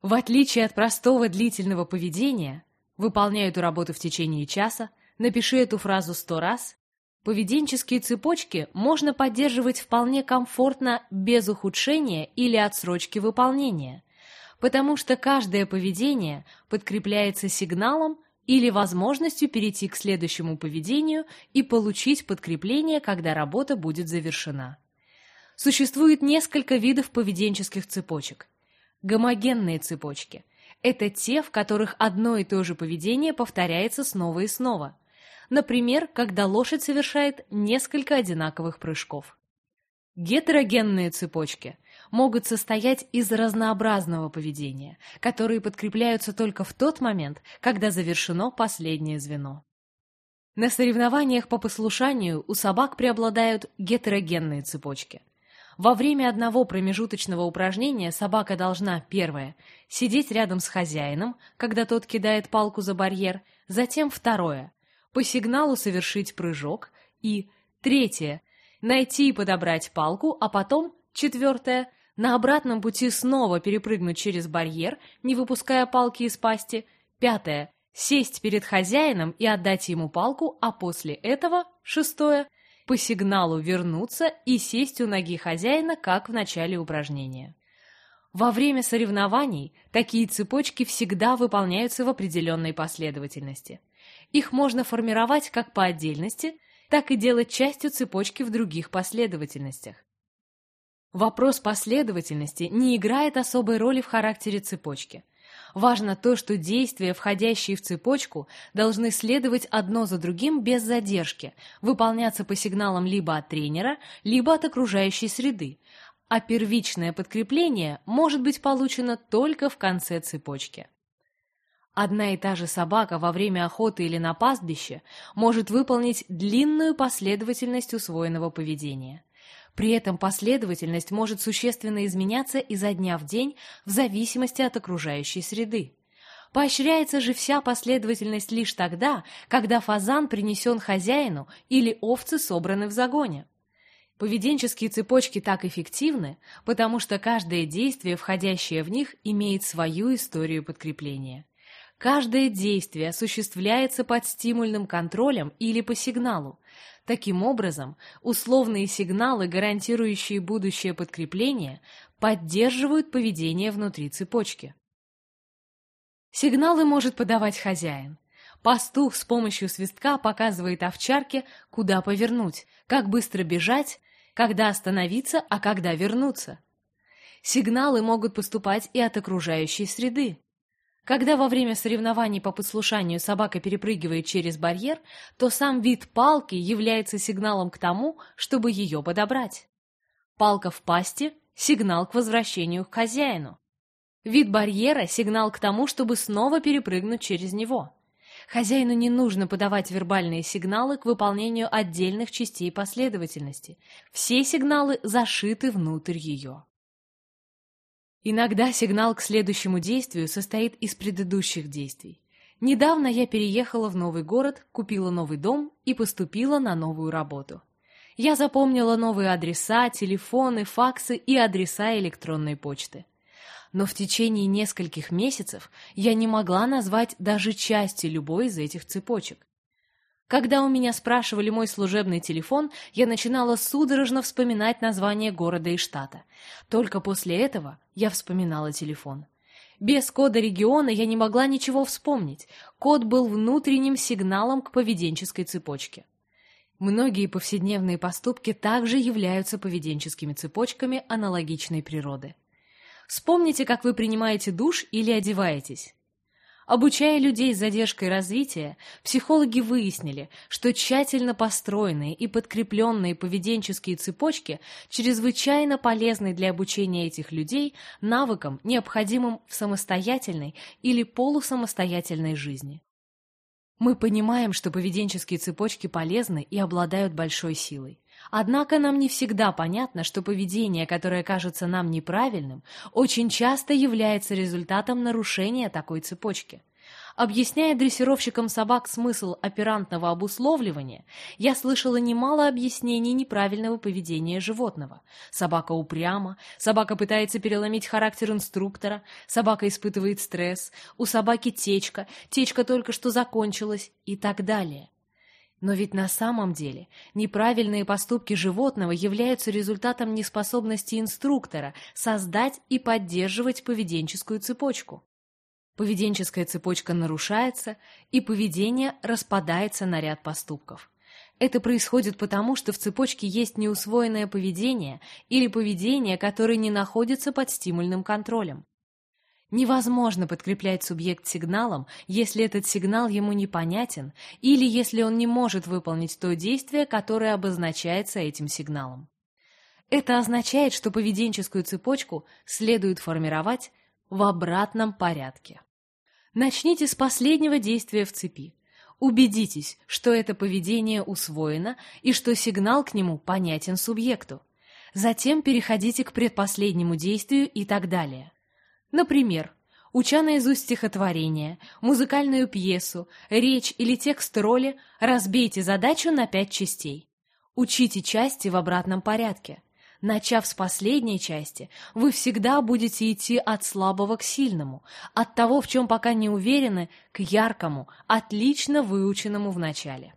В отличие от простого длительного поведения, Выполняй эту работу в течение часа, напиши эту фразу сто раз. Поведенческие цепочки можно поддерживать вполне комфортно без ухудшения или отсрочки выполнения, потому что каждое поведение подкрепляется сигналом или возможностью перейти к следующему поведению и получить подкрепление, когда работа будет завершена. Существует несколько видов поведенческих цепочек. Гомогенные цепочки – это те, в которых одно и то же поведение повторяется снова и снова. Например, когда лошадь совершает несколько одинаковых прыжков. Гетерогенные цепочки могут состоять из разнообразного поведения, которые подкрепляются только в тот момент, когда завершено последнее звено. На соревнованиях по послушанию у собак преобладают гетерогенные цепочки – во время одного промежуточного упражнения собака должна, первое, сидеть рядом с хозяином, когда тот кидает палку за барьер, затем второе, по сигналу совершить прыжок, и третье, найти и подобрать палку, а потом, четвертое, на обратном пути снова перепрыгнуть через барьер, не выпуская палки из пасти, пятое, сесть перед хозяином и отдать ему палку, а после этого, шестое, по сигналу вернуться и сесть у ноги хозяина, как в начале упражнения. Во время соревнований такие цепочки всегда выполняются в определенной последовательности. Их можно формировать как по отдельности, так и делать частью цепочки в других последовательностях. Вопрос последовательности не играет особой роли в характере цепочки. Важно то, что действия, входящие в цепочку, должны следовать одно за другим без задержки, выполняться по сигналам либо от тренера, либо от окружающей среды, а первичное подкрепление может быть получено только в конце цепочки. Одна и та же собака во время охоты или на пастбище может выполнить длинную последовательность усвоенного поведения – при этом последовательность может существенно изменяться изо дня в день в зависимости от окружающей среды. Поощряется же вся последовательность лишь тогда, когда фазан принесен хозяину или овцы собраны в загоне. Поведенческие цепочки так эффективны, потому что каждое действие, входящее в них, имеет свою историю подкрепления. Каждое действие осуществляется под стимульным контролем или по сигналу. Таким образом, условные сигналы, гарантирующие будущее подкрепление, поддерживают поведение внутри цепочки. Сигналы может подавать хозяин. Пастух с помощью свистка показывает овчарке, куда повернуть, как быстро бежать, когда остановиться, а когда вернуться. Сигналы могут поступать и от окружающей среды. Когда во время соревнований по послушанию собака перепрыгивает через барьер, то сам вид палки является сигналом к тому, чтобы ее подобрать. Палка в пасти – сигнал к возвращению к хозяину. Вид барьера – сигнал к тому, чтобы снова перепрыгнуть через него. Хозяину не нужно подавать вербальные сигналы к выполнению отдельных частей последовательности. Все сигналы зашиты внутрь ее. Иногда сигнал к следующему действию состоит из предыдущих действий. Недавно я переехала в новый город, купила новый дом и поступила на новую работу. Я запомнила новые адреса, телефоны, факсы и адреса электронной почты но в течение нескольких месяцев я не могла назвать даже части любой из этих цепочек. Когда у меня спрашивали мой служебный телефон, я начинала судорожно вспоминать название города и штата. Только после этого я вспоминала телефон. Без кода региона я не могла ничего вспомнить. Код был внутренним сигналом к поведенческой цепочке. Многие повседневные поступки также являются поведенческими цепочками аналогичной природы. Вспомните, как вы принимаете душ или одеваетесь. Обучая людей с задержкой развития, психологи выяснили, что тщательно построенные и подкрепленные поведенческие цепочки чрезвычайно полезны для обучения этих людей навыкам, необходимым в самостоятельной или полусамостоятельной жизни. Мы понимаем, что поведенческие цепочки полезны и обладают большой силой. Однако нам не всегда понятно, что поведение, которое кажется нам неправильным, очень часто является результатом нарушения такой цепочки. Объясняя дрессировщикам собак смысл оперантного обусловливания, я слышала немало объяснений неправильного поведения животного. Собака упряма, собака пытается переломить характер инструктора, собака испытывает стресс, у собаки течка, течка только что закончилась и так далее. Но ведь на самом деле неправильные поступки животного являются результатом неспособности инструктора создать и поддерживать поведенческую цепочку. Поведенческая цепочка нарушается, и поведение распадается на ряд поступков. Это происходит потому, что в цепочке есть неусвоенное поведение или поведение, которое не находится под стимульным контролем. Невозможно подкреплять субъект сигналом, если этот сигнал ему непонятен или если он не может выполнить то действие, которое обозначается этим сигналом. Это означает, что поведенческую цепочку следует формировать в обратном порядке. Начните с последнего действия в цепи. Убедитесь, что это поведение усвоено и что сигнал к нему понятен субъекту. Затем переходите к предпоследнему действию и так далее. Например, уча наизусть стихотворение, музыкальную пьесу, речь или текст роли, разбейте задачу на пять частей. Учите части в обратном порядке. Начав с последней части, вы всегда будете идти от слабого к сильному, от того, в чем пока не уверены, к яркому, отлично выученному в начале.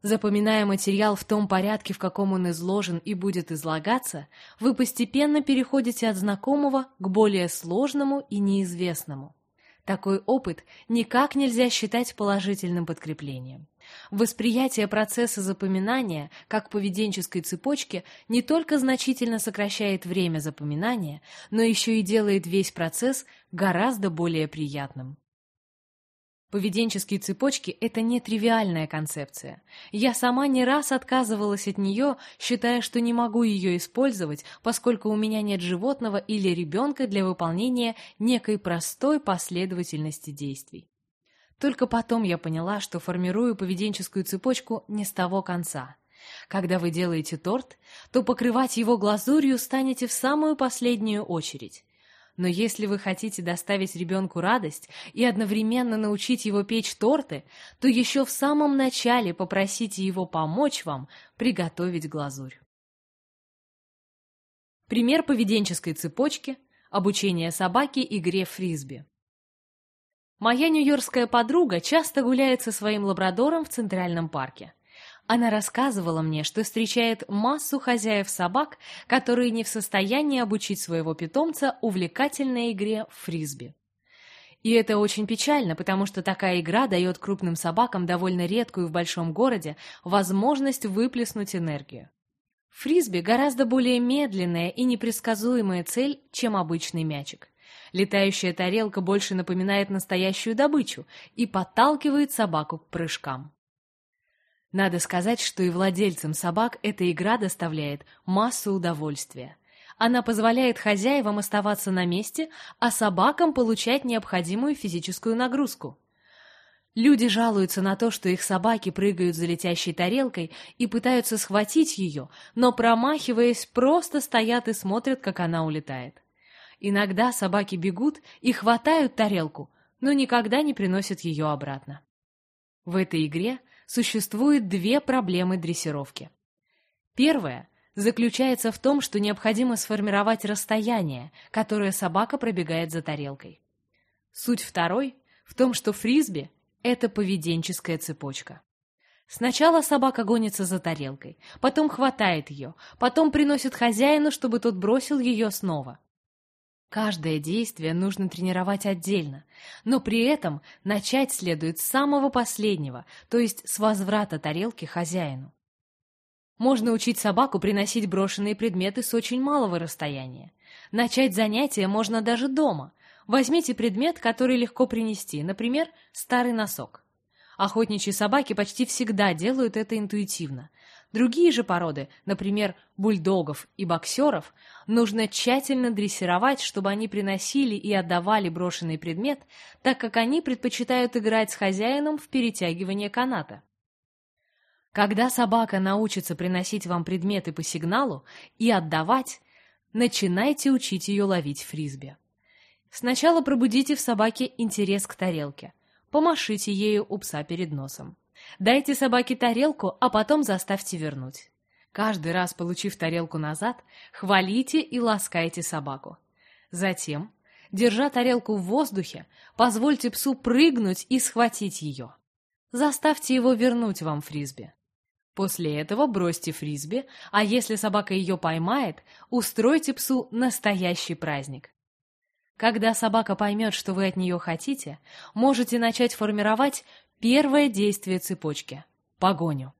Запоминая материал в том порядке, в каком он изложен и будет излагаться, вы постепенно переходите от знакомого к более сложному и неизвестному. Такой опыт никак нельзя считать положительным подкреплением. Восприятие процесса запоминания, как поведенческой цепочки, не только значительно сокращает время запоминания, но еще и делает весь процесс гораздо более приятным. Поведенческие цепочки – это не тривиальная концепция. Я сама не раз отказывалась от нее, считая, что не могу ее использовать, поскольку у меня нет животного или ребенка для выполнения некой простой последовательности действий. Только потом я поняла, что формирую поведенческую цепочку не с того конца. Когда вы делаете торт, то покрывать его глазурью станете в самую последнюю очередь. Но если вы хотите доставить ребенку радость и одновременно научить его печь торты, то еще в самом начале попросите его помочь вам приготовить глазурь. Пример поведенческой цепочки – обучение собаки игре фрисби. Моя нью-йоркская подруга часто гуляет со своим лабрадором в Центральном парке. Она рассказывала мне, что встречает массу хозяев собак, которые не в состоянии обучить своего питомца увлекательной игре в фрисби. И это очень печально, потому что такая игра дает крупным собакам довольно редкую в большом городе возможность выплеснуть энергию. Фрисби гораздо более медленная и непредсказуемая цель, чем обычный мячик. Летающая тарелка больше напоминает настоящую добычу и подталкивает собаку к прыжкам. Надо сказать, что и владельцам собак эта игра доставляет массу удовольствия. Она позволяет хозяевам оставаться на месте, а собакам получать необходимую физическую нагрузку. Люди жалуются на то, что их собаки прыгают за летящей тарелкой и пытаются схватить ее, но, промахиваясь, просто стоят и смотрят, как она улетает. Иногда собаки бегут и хватают тарелку, но никогда не приносят ее обратно. В этой игре существует две проблемы дрессировки. Первая заключается в том, что необходимо сформировать расстояние, которое собака пробегает за тарелкой. Суть второй в том, что фрисби — это поведенческая цепочка. Сначала собака гонится за тарелкой, потом хватает ее, потом приносит хозяину, чтобы тот бросил ее снова. Каждое действие нужно тренировать отдельно, но при этом начать следует с самого последнего, то есть с возврата тарелки хозяину. Можно учить собаку приносить брошенные предметы с очень малого расстояния. Начать занятие можно даже дома. Возьмите предмет, который легко принести, например, старый носок. Охотничьи собаки почти всегда делают это интуитивно. Другие же породы, например, бульдогов и боксеров, нужно тщательно дрессировать, чтобы они приносили и отдавали брошенный предмет, так как они предпочитают играть с хозяином в перетягивание каната. Когда собака научится приносить вам предметы по сигналу и отдавать, начинайте учить ее ловить фрисби. Сначала пробудите в собаке интерес к тарелке, помашите ею у пса перед носом. Дайте собаке тарелку, а потом заставьте вернуть. Каждый раз, получив тарелку назад, хвалите и ласкайте собаку. Затем, держа тарелку в воздухе, позвольте псу прыгнуть и схватить ее. Заставьте его вернуть вам фрисби. После этого бросьте фрисби, а если собака ее поймает, устройте псу настоящий праздник. Когда собака поймет, что вы от нее хотите, можете начать формировать Первое действие цепочки – погоню.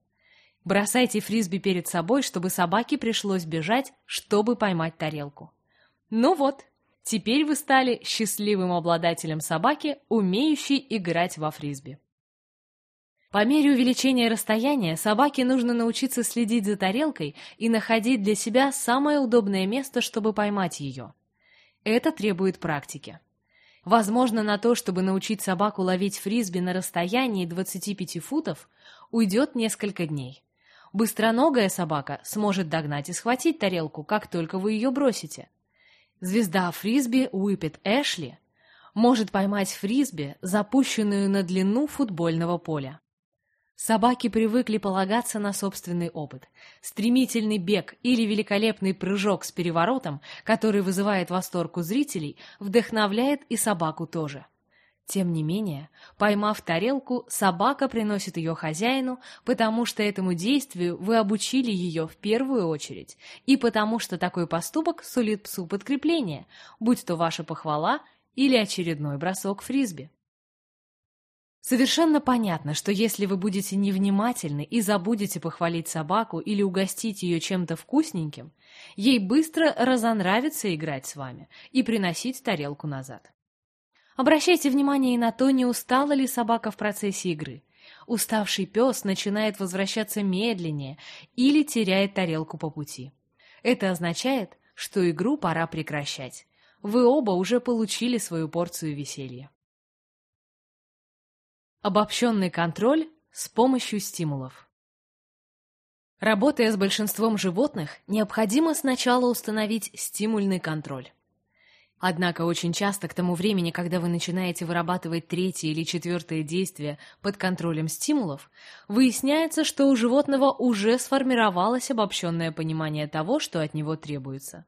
Бросайте фрисби перед собой, чтобы собаке пришлось бежать, чтобы поймать тарелку. Ну вот, теперь вы стали счастливым обладателем собаки, умеющей играть во фрисби. По мере увеличения расстояния собаке нужно научиться следить за тарелкой и находить для себя самое удобное место, чтобы поймать ее. Это требует практики. Возможно, на то, чтобы научить собаку ловить фрисби на расстоянии 25 футов, уйдет несколько дней. Быстроногая собака сможет догнать и схватить тарелку, как только вы ее бросите. Звезда фрисби Уипет Эшли может поймать фрисби, запущенную на длину футбольного поля. Собаки привыкли полагаться на собственный опыт. Стремительный бег или великолепный прыжок с переворотом, который вызывает восторг у зрителей, вдохновляет и собаку тоже. Тем не менее, поймав тарелку, собака приносит ее хозяину, потому что этому действию вы обучили ее в первую очередь, и потому что такой поступок сулит псу подкрепление, будь то ваша похвала или очередной бросок фрисби. Совершенно понятно, что если вы будете невнимательны и забудете похвалить собаку или угостить ее чем-то вкусненьким, ей быстро разонравится играть с вами и приносить тарелку назад. Обращайте внимание и на то, не устала ли собака в процессе игры. Уставший пес начинает возвращаться медленнее или теряет тарелку по пути. Это означает, что игру пора прекращать. Вы оба уже получили свою порцию веселья. Обобщенный контроль с помощью стимулов. Работая с большинством животных, необходимо сначала установить стимульный контроль. Однако очень часто к тому времени, когда вы начинаете вырабатывать третье или четвертое действие под контролем стимулов, выясняется, что у животного уже сформировалось обобщенное понимание того, что от него требуется.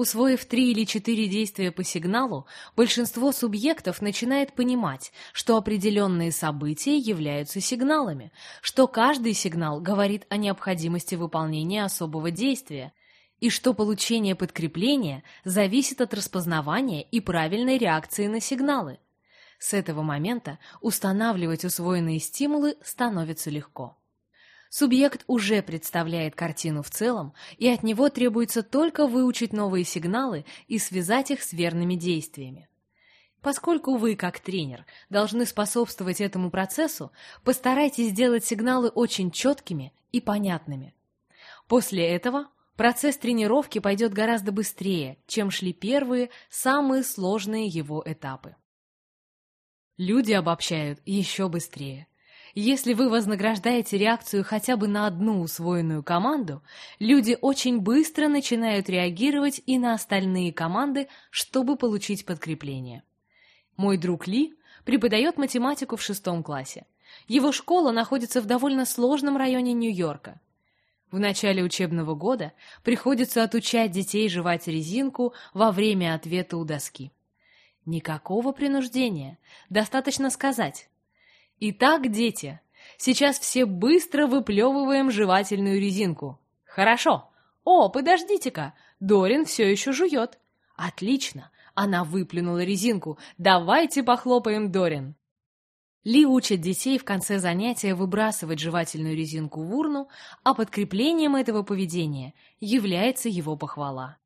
Усвоив три или четыре действия по сигналу, большинство субъектов начинает понимать, что определенные события являются сигналами, что каждый сигнал говорит о необходимости выполнения особого действия, и что получение подкрепления зависит от распознавания и правильной реакции на сигналы. С этого момента устанавливать усвоенные стимулы становится легко. Субъект уже представляет картину в целом, и от него требуется только выучить новые сигналы и связать их с верными действиями. Поскольку вы, как тренер, должны способствовать этому процессу, постарайтесь сделать сигналы очень четкими и понятными. После этого процесс тренировки пойдет гораздо быстрее, чем шли первые, самые сложные его этапы. Люди обобщают еще быстрее. Если вы вознаграждаете реакцию хотя бы на одну усвоенную команду, люди очень быстро начинают реагировать и на остальные команды, чтобы получить подкрепление. Мой друг Ли преподает математику в шестом классе. Его школа находится в довольно сложном районе Нью-Йорка. В начале учебного года приходится отучать детей жевать резинку во время ответа у доски. Никакого принуждения. Достаточно сказать Итак, дети, сейчас все быстро выплевываем жевательную резинку. Хорошо. О, подождите-ка, Дорин все еще жует. Отлично, она выплюнула резинку. Давайте похлопаем Дорин. Ли учит детей в конце занятия выбрасывать жевательную резинку в урну, а подкреплением этого поведения является его похвала.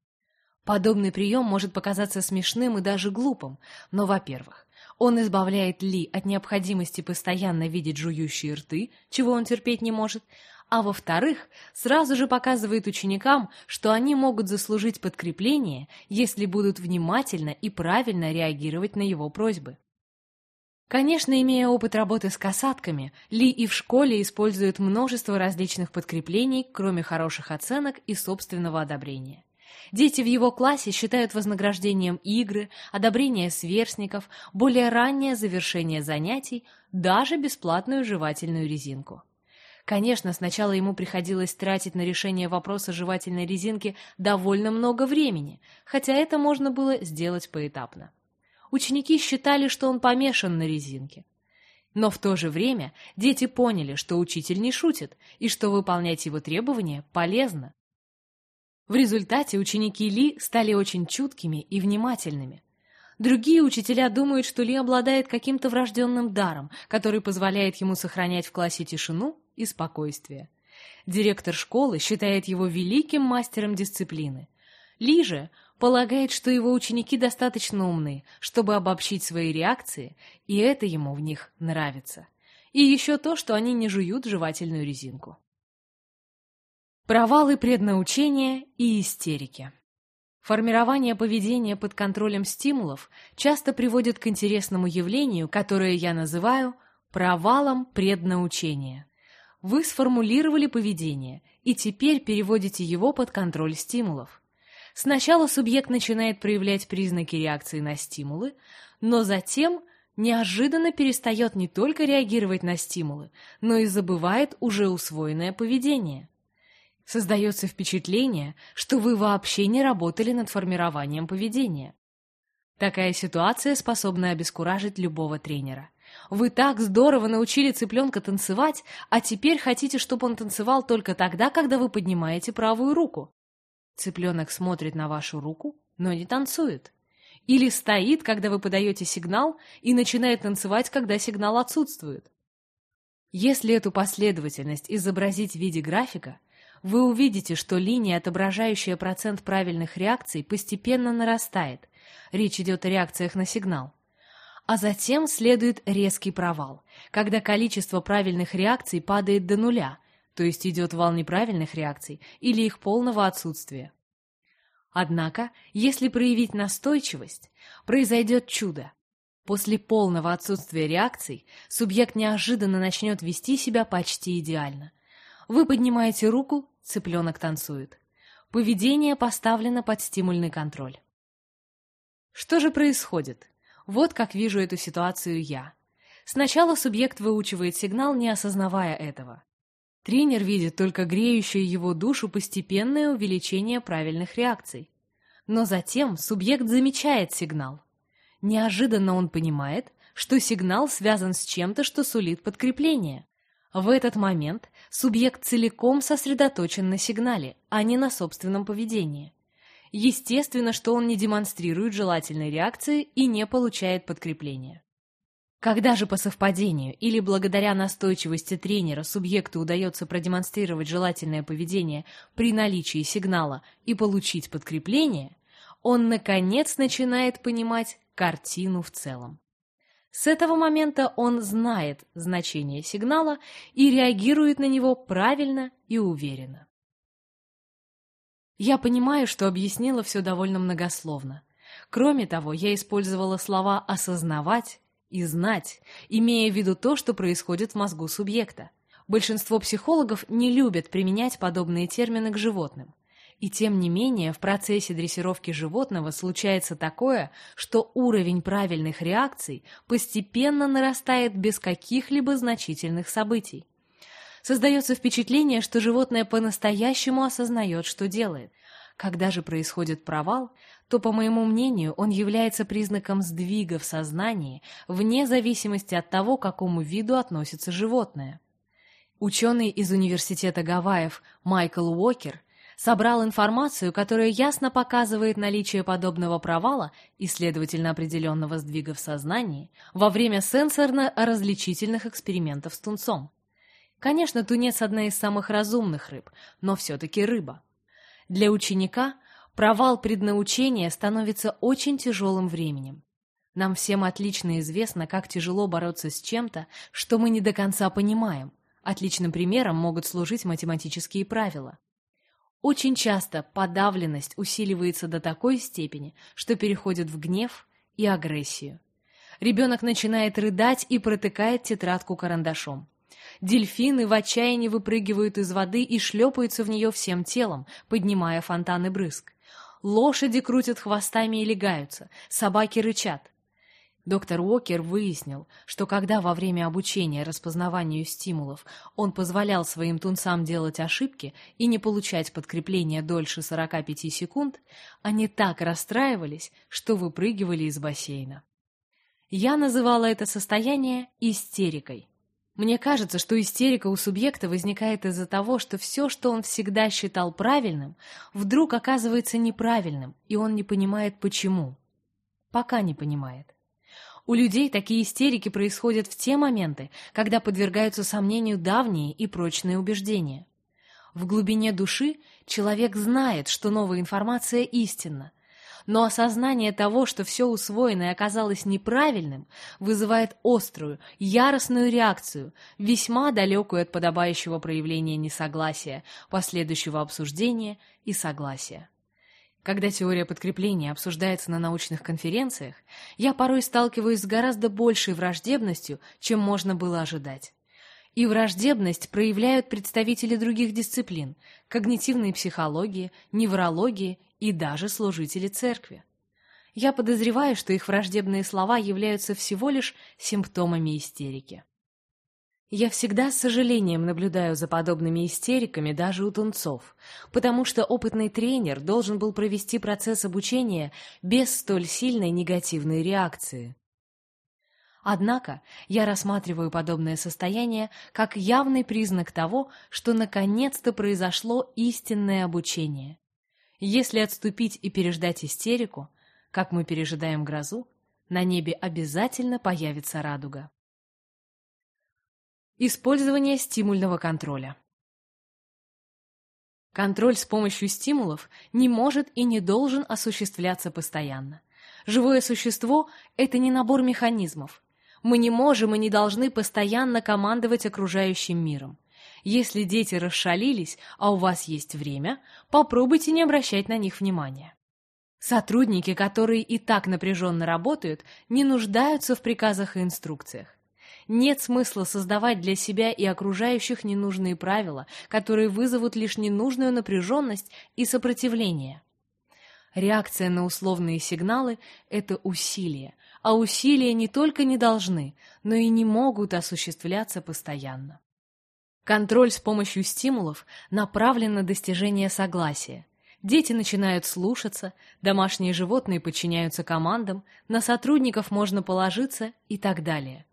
Подобный прием может показаться смешным и даже глупым, но, во-первых, он избавляет Ли от необходимости постоянно видеть жующие рты, чего он терпеть не может, а во-вторых, сразу же показывает ученикам, что они могут заслужить подкрепление, если будут внимательно и правильно реагировать на его просьбы. Конечно, имея опыт работы с касатками, Ли и в школе использует множество различных подкреплений, кроме хороших оценок и собственного одобрения. Дети в его классе считают вознаграждением игры, одобрение сверстников, более раннее завершение занятий, даже бесплатную жевательную резинку. Конечно, сначала ему приходилось тратить на решение вопроса жевательной резинки довольно много времени, хотя это можно было сделать поэтапно. Ученики считали, что он помешан на резинке. Но в то же время дети поняли, что учитель не шутит и что выполнять его требования полезно. В результате ученики Ли стали очень чуткими и внимательными. Другие учителя думают, что Ли обладает каким-то врожденным даром, который позволяет ему сохранять в классе тишину и спокойствие. Директор школы считает его великим мастером дисциплины. Ли же полагает, что его ученики достаточно умны, чтобы обобщить свои реакции, и это ему в них нравится. И еще то, что они не жуют жевательную резинку. Провалы преднаучения и истерики. Формирование поведения под контролем стимулов часто приводит к интересному явлению, которое я называю провалом преднаучения. Вы сформулировали поведение и теперь переводите его под контроль стимулов. Сначала субъект начинает проявлять признаки реакции на стимулы, но затем неожиданно перестает не только реагировать на стимулы, но и забывает уже усвоенное поведение. Создается впечатление, что вы вообще не работали над формированием поведения. Такая ситуация способна обескуражить любого тренера. Вы так здорово научили цыпленка танцевать, а теперь хотите, чтобы он танцевал только тогда, когда вы поднимаете правую руку. Цыпленок смотрит на вашу руку, но не танцует. Или стоит, когда вы подаете сигнал, и начинает танцевать, когда сигнал отсутствует. Если эту последовательность изобразить в виде графика, вы увидите, что линия, отображающая процент правильных реакций, постепенно нарастает. Речь идет о реакциях на сигнал. А затем следует резкий провал, когда количество правильных реакций падает до нуля, то есть идет вал неправильных реакций или их полного отсутствия. Однако, если проявить настойчивость, произойдет чудо. После полного отсутствия реакций субъект неожиданно начнет вести себя почти идеально. Вы поднимаете руку Цыпленок танцует. Поведение поставлено под стимульный контроль. Что же происходит? Вот как вижу эту ситуацию я. Сначала субъект выучивает сигнал, не осознавая этого. Тренер видит только греющее его душу постепенное увеличение правильных реакций. Но затем субъект замечает сигнал. Неожиданно он понимает, что сигнал связан с чем-то, что сулит подкрепление. В этот момент субъект целиком сосредоточен на сигнале, а не на собственном поведении. Естественно, что он не демонстрирует желательной реакции и не получает подкрепления. Когда же по совпадению или благодаря настойчивости тренера субъекту удается продемонстрировать желательное поведение при наличии сигнала и получить подкрепление, он, наконец, начинает понимать картину в целом. С этого момента он знает значение сигнала и реагирует на него правильно и уверенно. Я понимаю, что объяснила все довольно многословно. Кроме того, я использовала слова «осознавать», и знать, имея в виду то, что происходит в мозгу субъекта. Большинство психологов не любят применять подобные термины к животным. И тем не менее, в процессе дрессировки животного случается такое, что уровень правильных реакций постепенно нарастает без каких-либо значительных событий. Создается впечатление, что животное по-настоящему осознает, что делает. Когда же происходит провал, то, по моему мнению, он является признаком сдвига в сознании вне зависимости от того, к какому виду относится животное. Ученый из Университета Гавайев Майкл Уокер собрал информацию, которая ясно показывает наличие подобного провала и, следовательно, определенного сдвига в сознании во время сенсорно-различительных экспериментов с тунцом. Конечно, тунец – одна из самых разумных рыб, но все-таки рыба. Для ученика Провал преднаучения становится очень тяжелым временем. Нам всем отлично известно, как тяжело бороться с чем-то, что мы не до конца понимаем. Отличным примером могут служить математические правила. Очень часто подавленность усиливается до такой степени, что переходит в гнев и агрессию. Ребенок начинает рыдать и протыкает тетрадку карандашом. Дельфины в отчаянии выпрыгивают из воды и шлепаются в нее всем телом, поднимая фонтаны брызг. Лошади крутят хвостами и легаются, собаки рычат. Доктор Уокер выяснил, что когда во время обучения распознаванию стимулов он позволял своим тунцам делать ошибки и не получать подкрепления дольше 45 секунд, они так расстраивались, что выпрыгивали из бассейна. Я называла это состояние истерикой. Мне кажется, что истерика у субъекта возникает из-за того, что все, что он всегда считал правильным, вдруг оказывается неправильным, и он не понимает, почему. Пока не понимает. У людей такие истерики происходят в те моменты, когда подвергаются сомнению давние и прочные убеждения. В глубине души человек знает, что новая информация истинна, но осознание того, что все усвоенное оказалось неправильным, вызывает острую, яростную реакцию, весьма далекую от подобающего проявления несогласия, последующего обсуждения и согласия. Когда теория подкрепления обсуждается на научных конференциях, я порой сталкиваюсь с гораздо большей враждебностью, чем можно было ожидать. И враждебность проявляют представители других дисциплин – когнитивной психологии, неврологии и даже служители церкви. Я подозреваю, что их враждебные слова являются всего лишь симптомами истерики. Я всегда с сожалением наблюдаю за подобными истериками даже у тунцов, потому что опытный тренер должен был провести процесс обучения без столь сильной негативной реакции. Однако я рассматриваю подобное состояние как явный признак того, что наконец-то произошло истинное обучение. Если отступить и переждать истерику, как мы пережидаем грозу, на небе обязательно появится радуга. Использование стимульного контроля Контроль с помощью стимулов не может и не должен осуществляться постоянно. Живое существо – это не набор механизмов. Мы не можем и не должны постоянно командовать окружающим миром. Если дети расшалились, а у вас есть время, попробуйте не обращать на них внимания. Сотрудники, которые и так напряженно работают, не нуждаются в приказах и инструкциях. Нет смысла создавать для себя и окружающих ненужные правила, которые вызовут лишь ненужную напряженность и сопротивление. Реакция на условные сигналы – это усилия, а усилия не только не должны, но и не могут осуществляться постоянно. Контроль с помощью стимулов направлен на достижение согласия. Дети начинают слушаться, домашние животные подчиняются командам, на сотрудников можно положиться и так далее.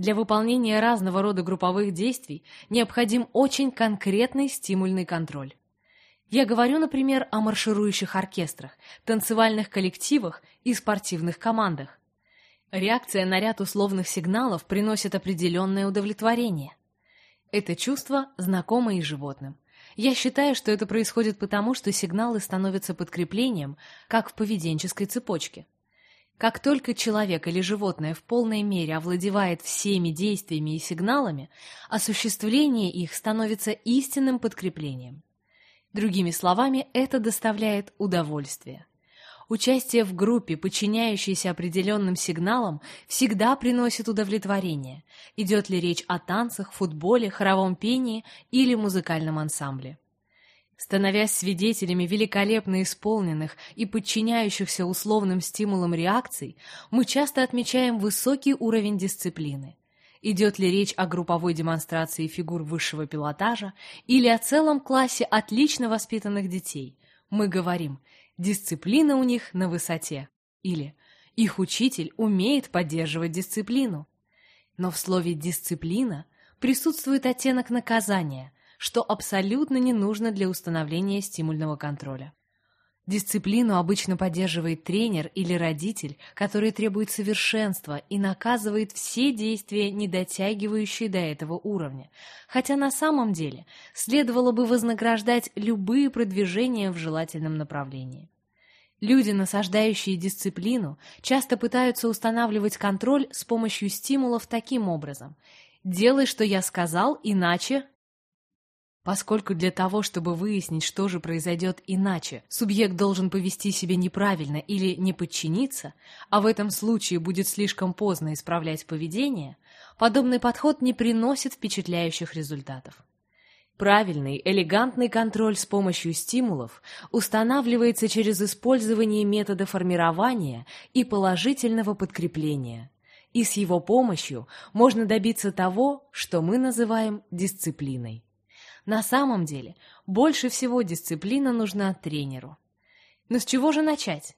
Для выполнения разного рода групповых действий необходим очень конкретный стимульный контроль. Я говорю, например, о марширующих оркестрах, танцевальных коллективах и спортивных командах. Реакция на ряд условных сигналов приносит определенное удовлетворение. Это чувство знакомо и животным. Я считаю, что это происходит потому, что сигналы становятся подкреплением, как в поведенческой цепочке. Как только человек или животное в полной мере овладевает всеми действиями и сигналами, осуществление их становится истинным подкреплением. Другими словами, это доставляет удовольствие. Участие в группе, подчиняющейся определенным сигналам, всегда приносит удовлетворение, идет ли речь о танцах, футболе, хоровом пении или музыкальном ансамбле. Становясь свидетелями великолепно исполненных и подчиняющихся условным стимулам реакций, мы часто отмечаем высокий уровень дисциплины. Идет ли речь о групповой демонстрации фигур высшего пилотажа или о целом классе отлично воспитанных детей, мы говорим «дисциплина у них на высоте» или «их учитель умеет поддерживать дисциплину». Но в слове «дисциплина» присутствует оттенок наказания, что абсолютно не нужно для установления стимульного контроля. Дисциплину обычно поддерживает тренер или родитель, который требует совершенства и наказывает все действия, не дотягивающие до этого уровня. Хотя на самом деле следовало бы вознаграждать любые продвижения в желательном направлении. Люди, насаждающие дисциплину, часто пытаются устанавливать контроль с помощью стимулов таким образом. «Делай, что я сказал, иначе Поскольку для того, чтобы выяснить, что же произойдет иначе, субъект должен повести себя неправильно или не подчиниться, а в этом случае будет слишком поздно исправлять поведение, подобный подход не приносит впечатляющих результатов. Правильный, элегантный контроль с помощью стимулов устанавливается через использование метода формирования и положительного подкрепления, и с его помощью можно добиться того, что мы называем дисциплиной. На самом деле, больше всего дисциплина нужна тренеру. Но с чего же начать?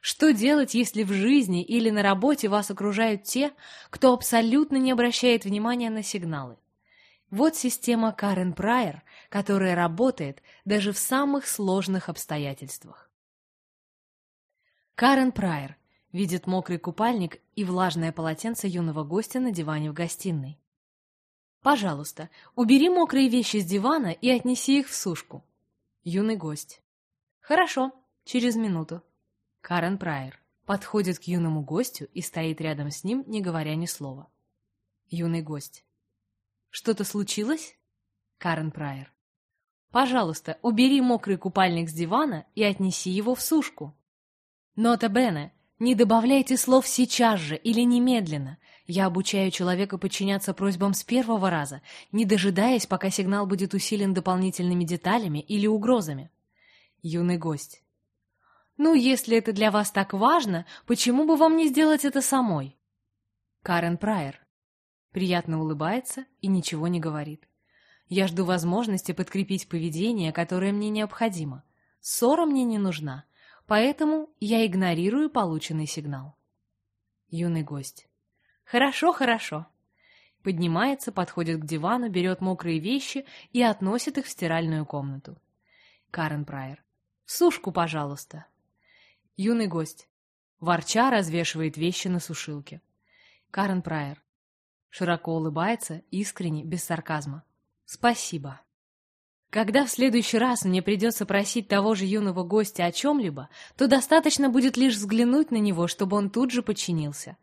Что делать, если в жизни или на работе вас окружают те, кто абсолютно не обращает внимания на сигналы? Вот система Карен Прайер, которая работает даже в самых сложных обстоятельствах. Карен Прайер видит мокрый купальник и влажное полотенце юного гостя на диване в гостиной. Пожалуйста, убери мокрые вещи с дивана и отнеси их в сушку. Юный гость. Хорошо, через минуту. Карен Прайер подходит к юному гостю и стоит рядом с ним, не говоря ни слова. Юный гость. Что-то случилось? Карен Прайер. Пожалуйста, убери мокрый купальник с дивана и отнеси его в сушку. Нота Бене, не добавляйте слов сейчас же или немедленно. Я обучаю человека подчиняться просьбам с первого раза, не дожидаясь, пока сигнал будет усилен дополнительными деталями или угрозами. Юный гость. Ну, если это для вас так важно, почему бы вам не сделать это самой? Карен Прайер. Приятно улыбается и ничего не говорит. Я жду возможности подкрепить поведение, которое мне необходимо. Ссора мне не нужна, поэтому я игнорирую полученный сигнал. Юный гость. «Хорошо, хорошо». Поднимается, подходит к дивану, берет мокрые вещи и относит их в стиральную комнату. Карен Прайер. «Сушку, пожалуйста». Юный гость. Ворча развешивает вещи на сушилке. Карен Прайер. Широко улыбается, искренне, без сарказма. «Спасибо». Когда в следующий раз мне придется просить того же юного гостя о чем-либо, то достаточно будет лишь взглянуть на него, чтобы он тут же подчинился.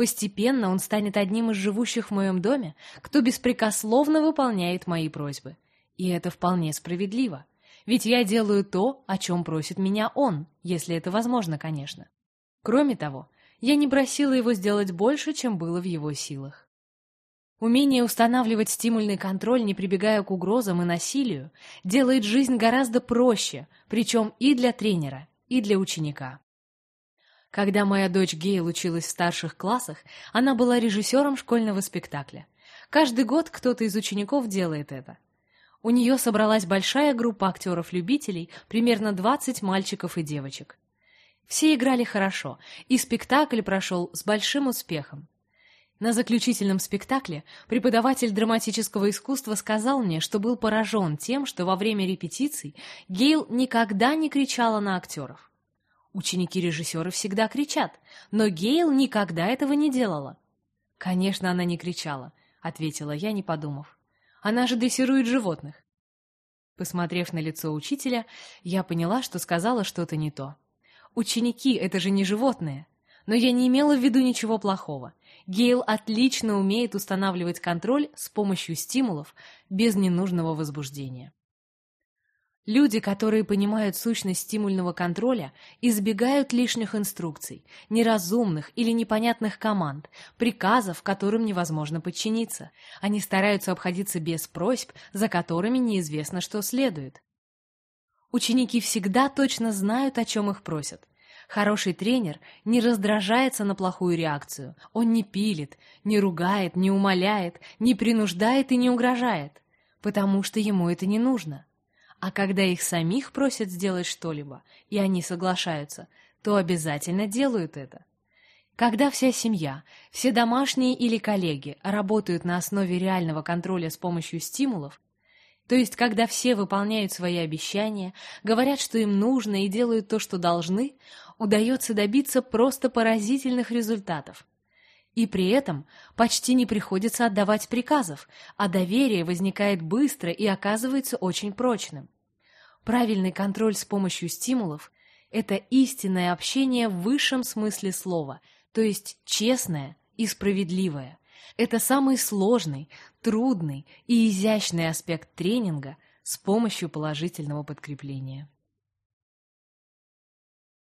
Постепенно он станет одним из живущих в моем доме, кто беспрекословно выполняет мои просьбы. И это вполне справедливо. Ведь я делаю то, о чем просит меня он, если это возможно, конечно. Кроме того, я не просила его сделать больше, чем было в его силах. Умение устанавливать стимульный контроль, не прибегая к угрозам и насилию, делает жизнь гораздо проще, причем и для тренера, и для ученика. Когда моя дочь Гейл училась в старших классах, она была режиссером школьного спектакля. Каждый год кто-то из учеников делает это. У нее собралась большая группа актеров-любителей, примерно 20 мальчиков и девочек. Все играли хорошо, и спектакль прошел с большим успехом. На заключительном спектакле преподаватель драматического искусства сказал мне, что был поражен тем, что во время репетиций Гейл никогда не кричала на актеров. Ученики-режиссеры всегда кричат, но Гейл никогда этого не делала. «Конечно, она не кричала», — ответила я, не подумав. «Она же дрессирует животных». Посмотрев на лицо учителя, я поняла, что сказала что-то не то. «Ученики — это же не животные». Но я не имела в виду ничего плохого. Гейл отлично умеет устанавливать контроль с помощью стимулов без ненужного возбуждения. Люди, которые понимают сущность стимульного контроля, избегают лишних инструкций, неразумных или непонятных команд, приказов, которым невозможно подчиниться. Они стараются обходиться без просьб, за которыми неизвестно, что следует. Ученики всегда точно знают, о чем их просят. Хороший тренер не раздражается на плохую реакцию. Он не пилит, не ругает, не умоляет, не принуждает и не угрожает, потому что ему это не нужно. А когда их самих просят сделать что-либо, и они соглашаются, то обязательно делают это. Когда вся семья, все домашние или коллеги работают на основе реального контроля с помощью стимулов, то есть, когда все выполняют свои обещания, говорят, что им нужно и делают то, что должны, удается добиться просто поразительных результатов. И при этом почти не приходится отдавать приказов, а доверие возникает быстро и оказывается очень прочным. Правильный контроль с помощью стимулов – это истинное общение в высшем смысле слова, то есть честное и справедливое. Это самый сложный, трудный и изящный аспект тренинга с помощью положительного подкрепления.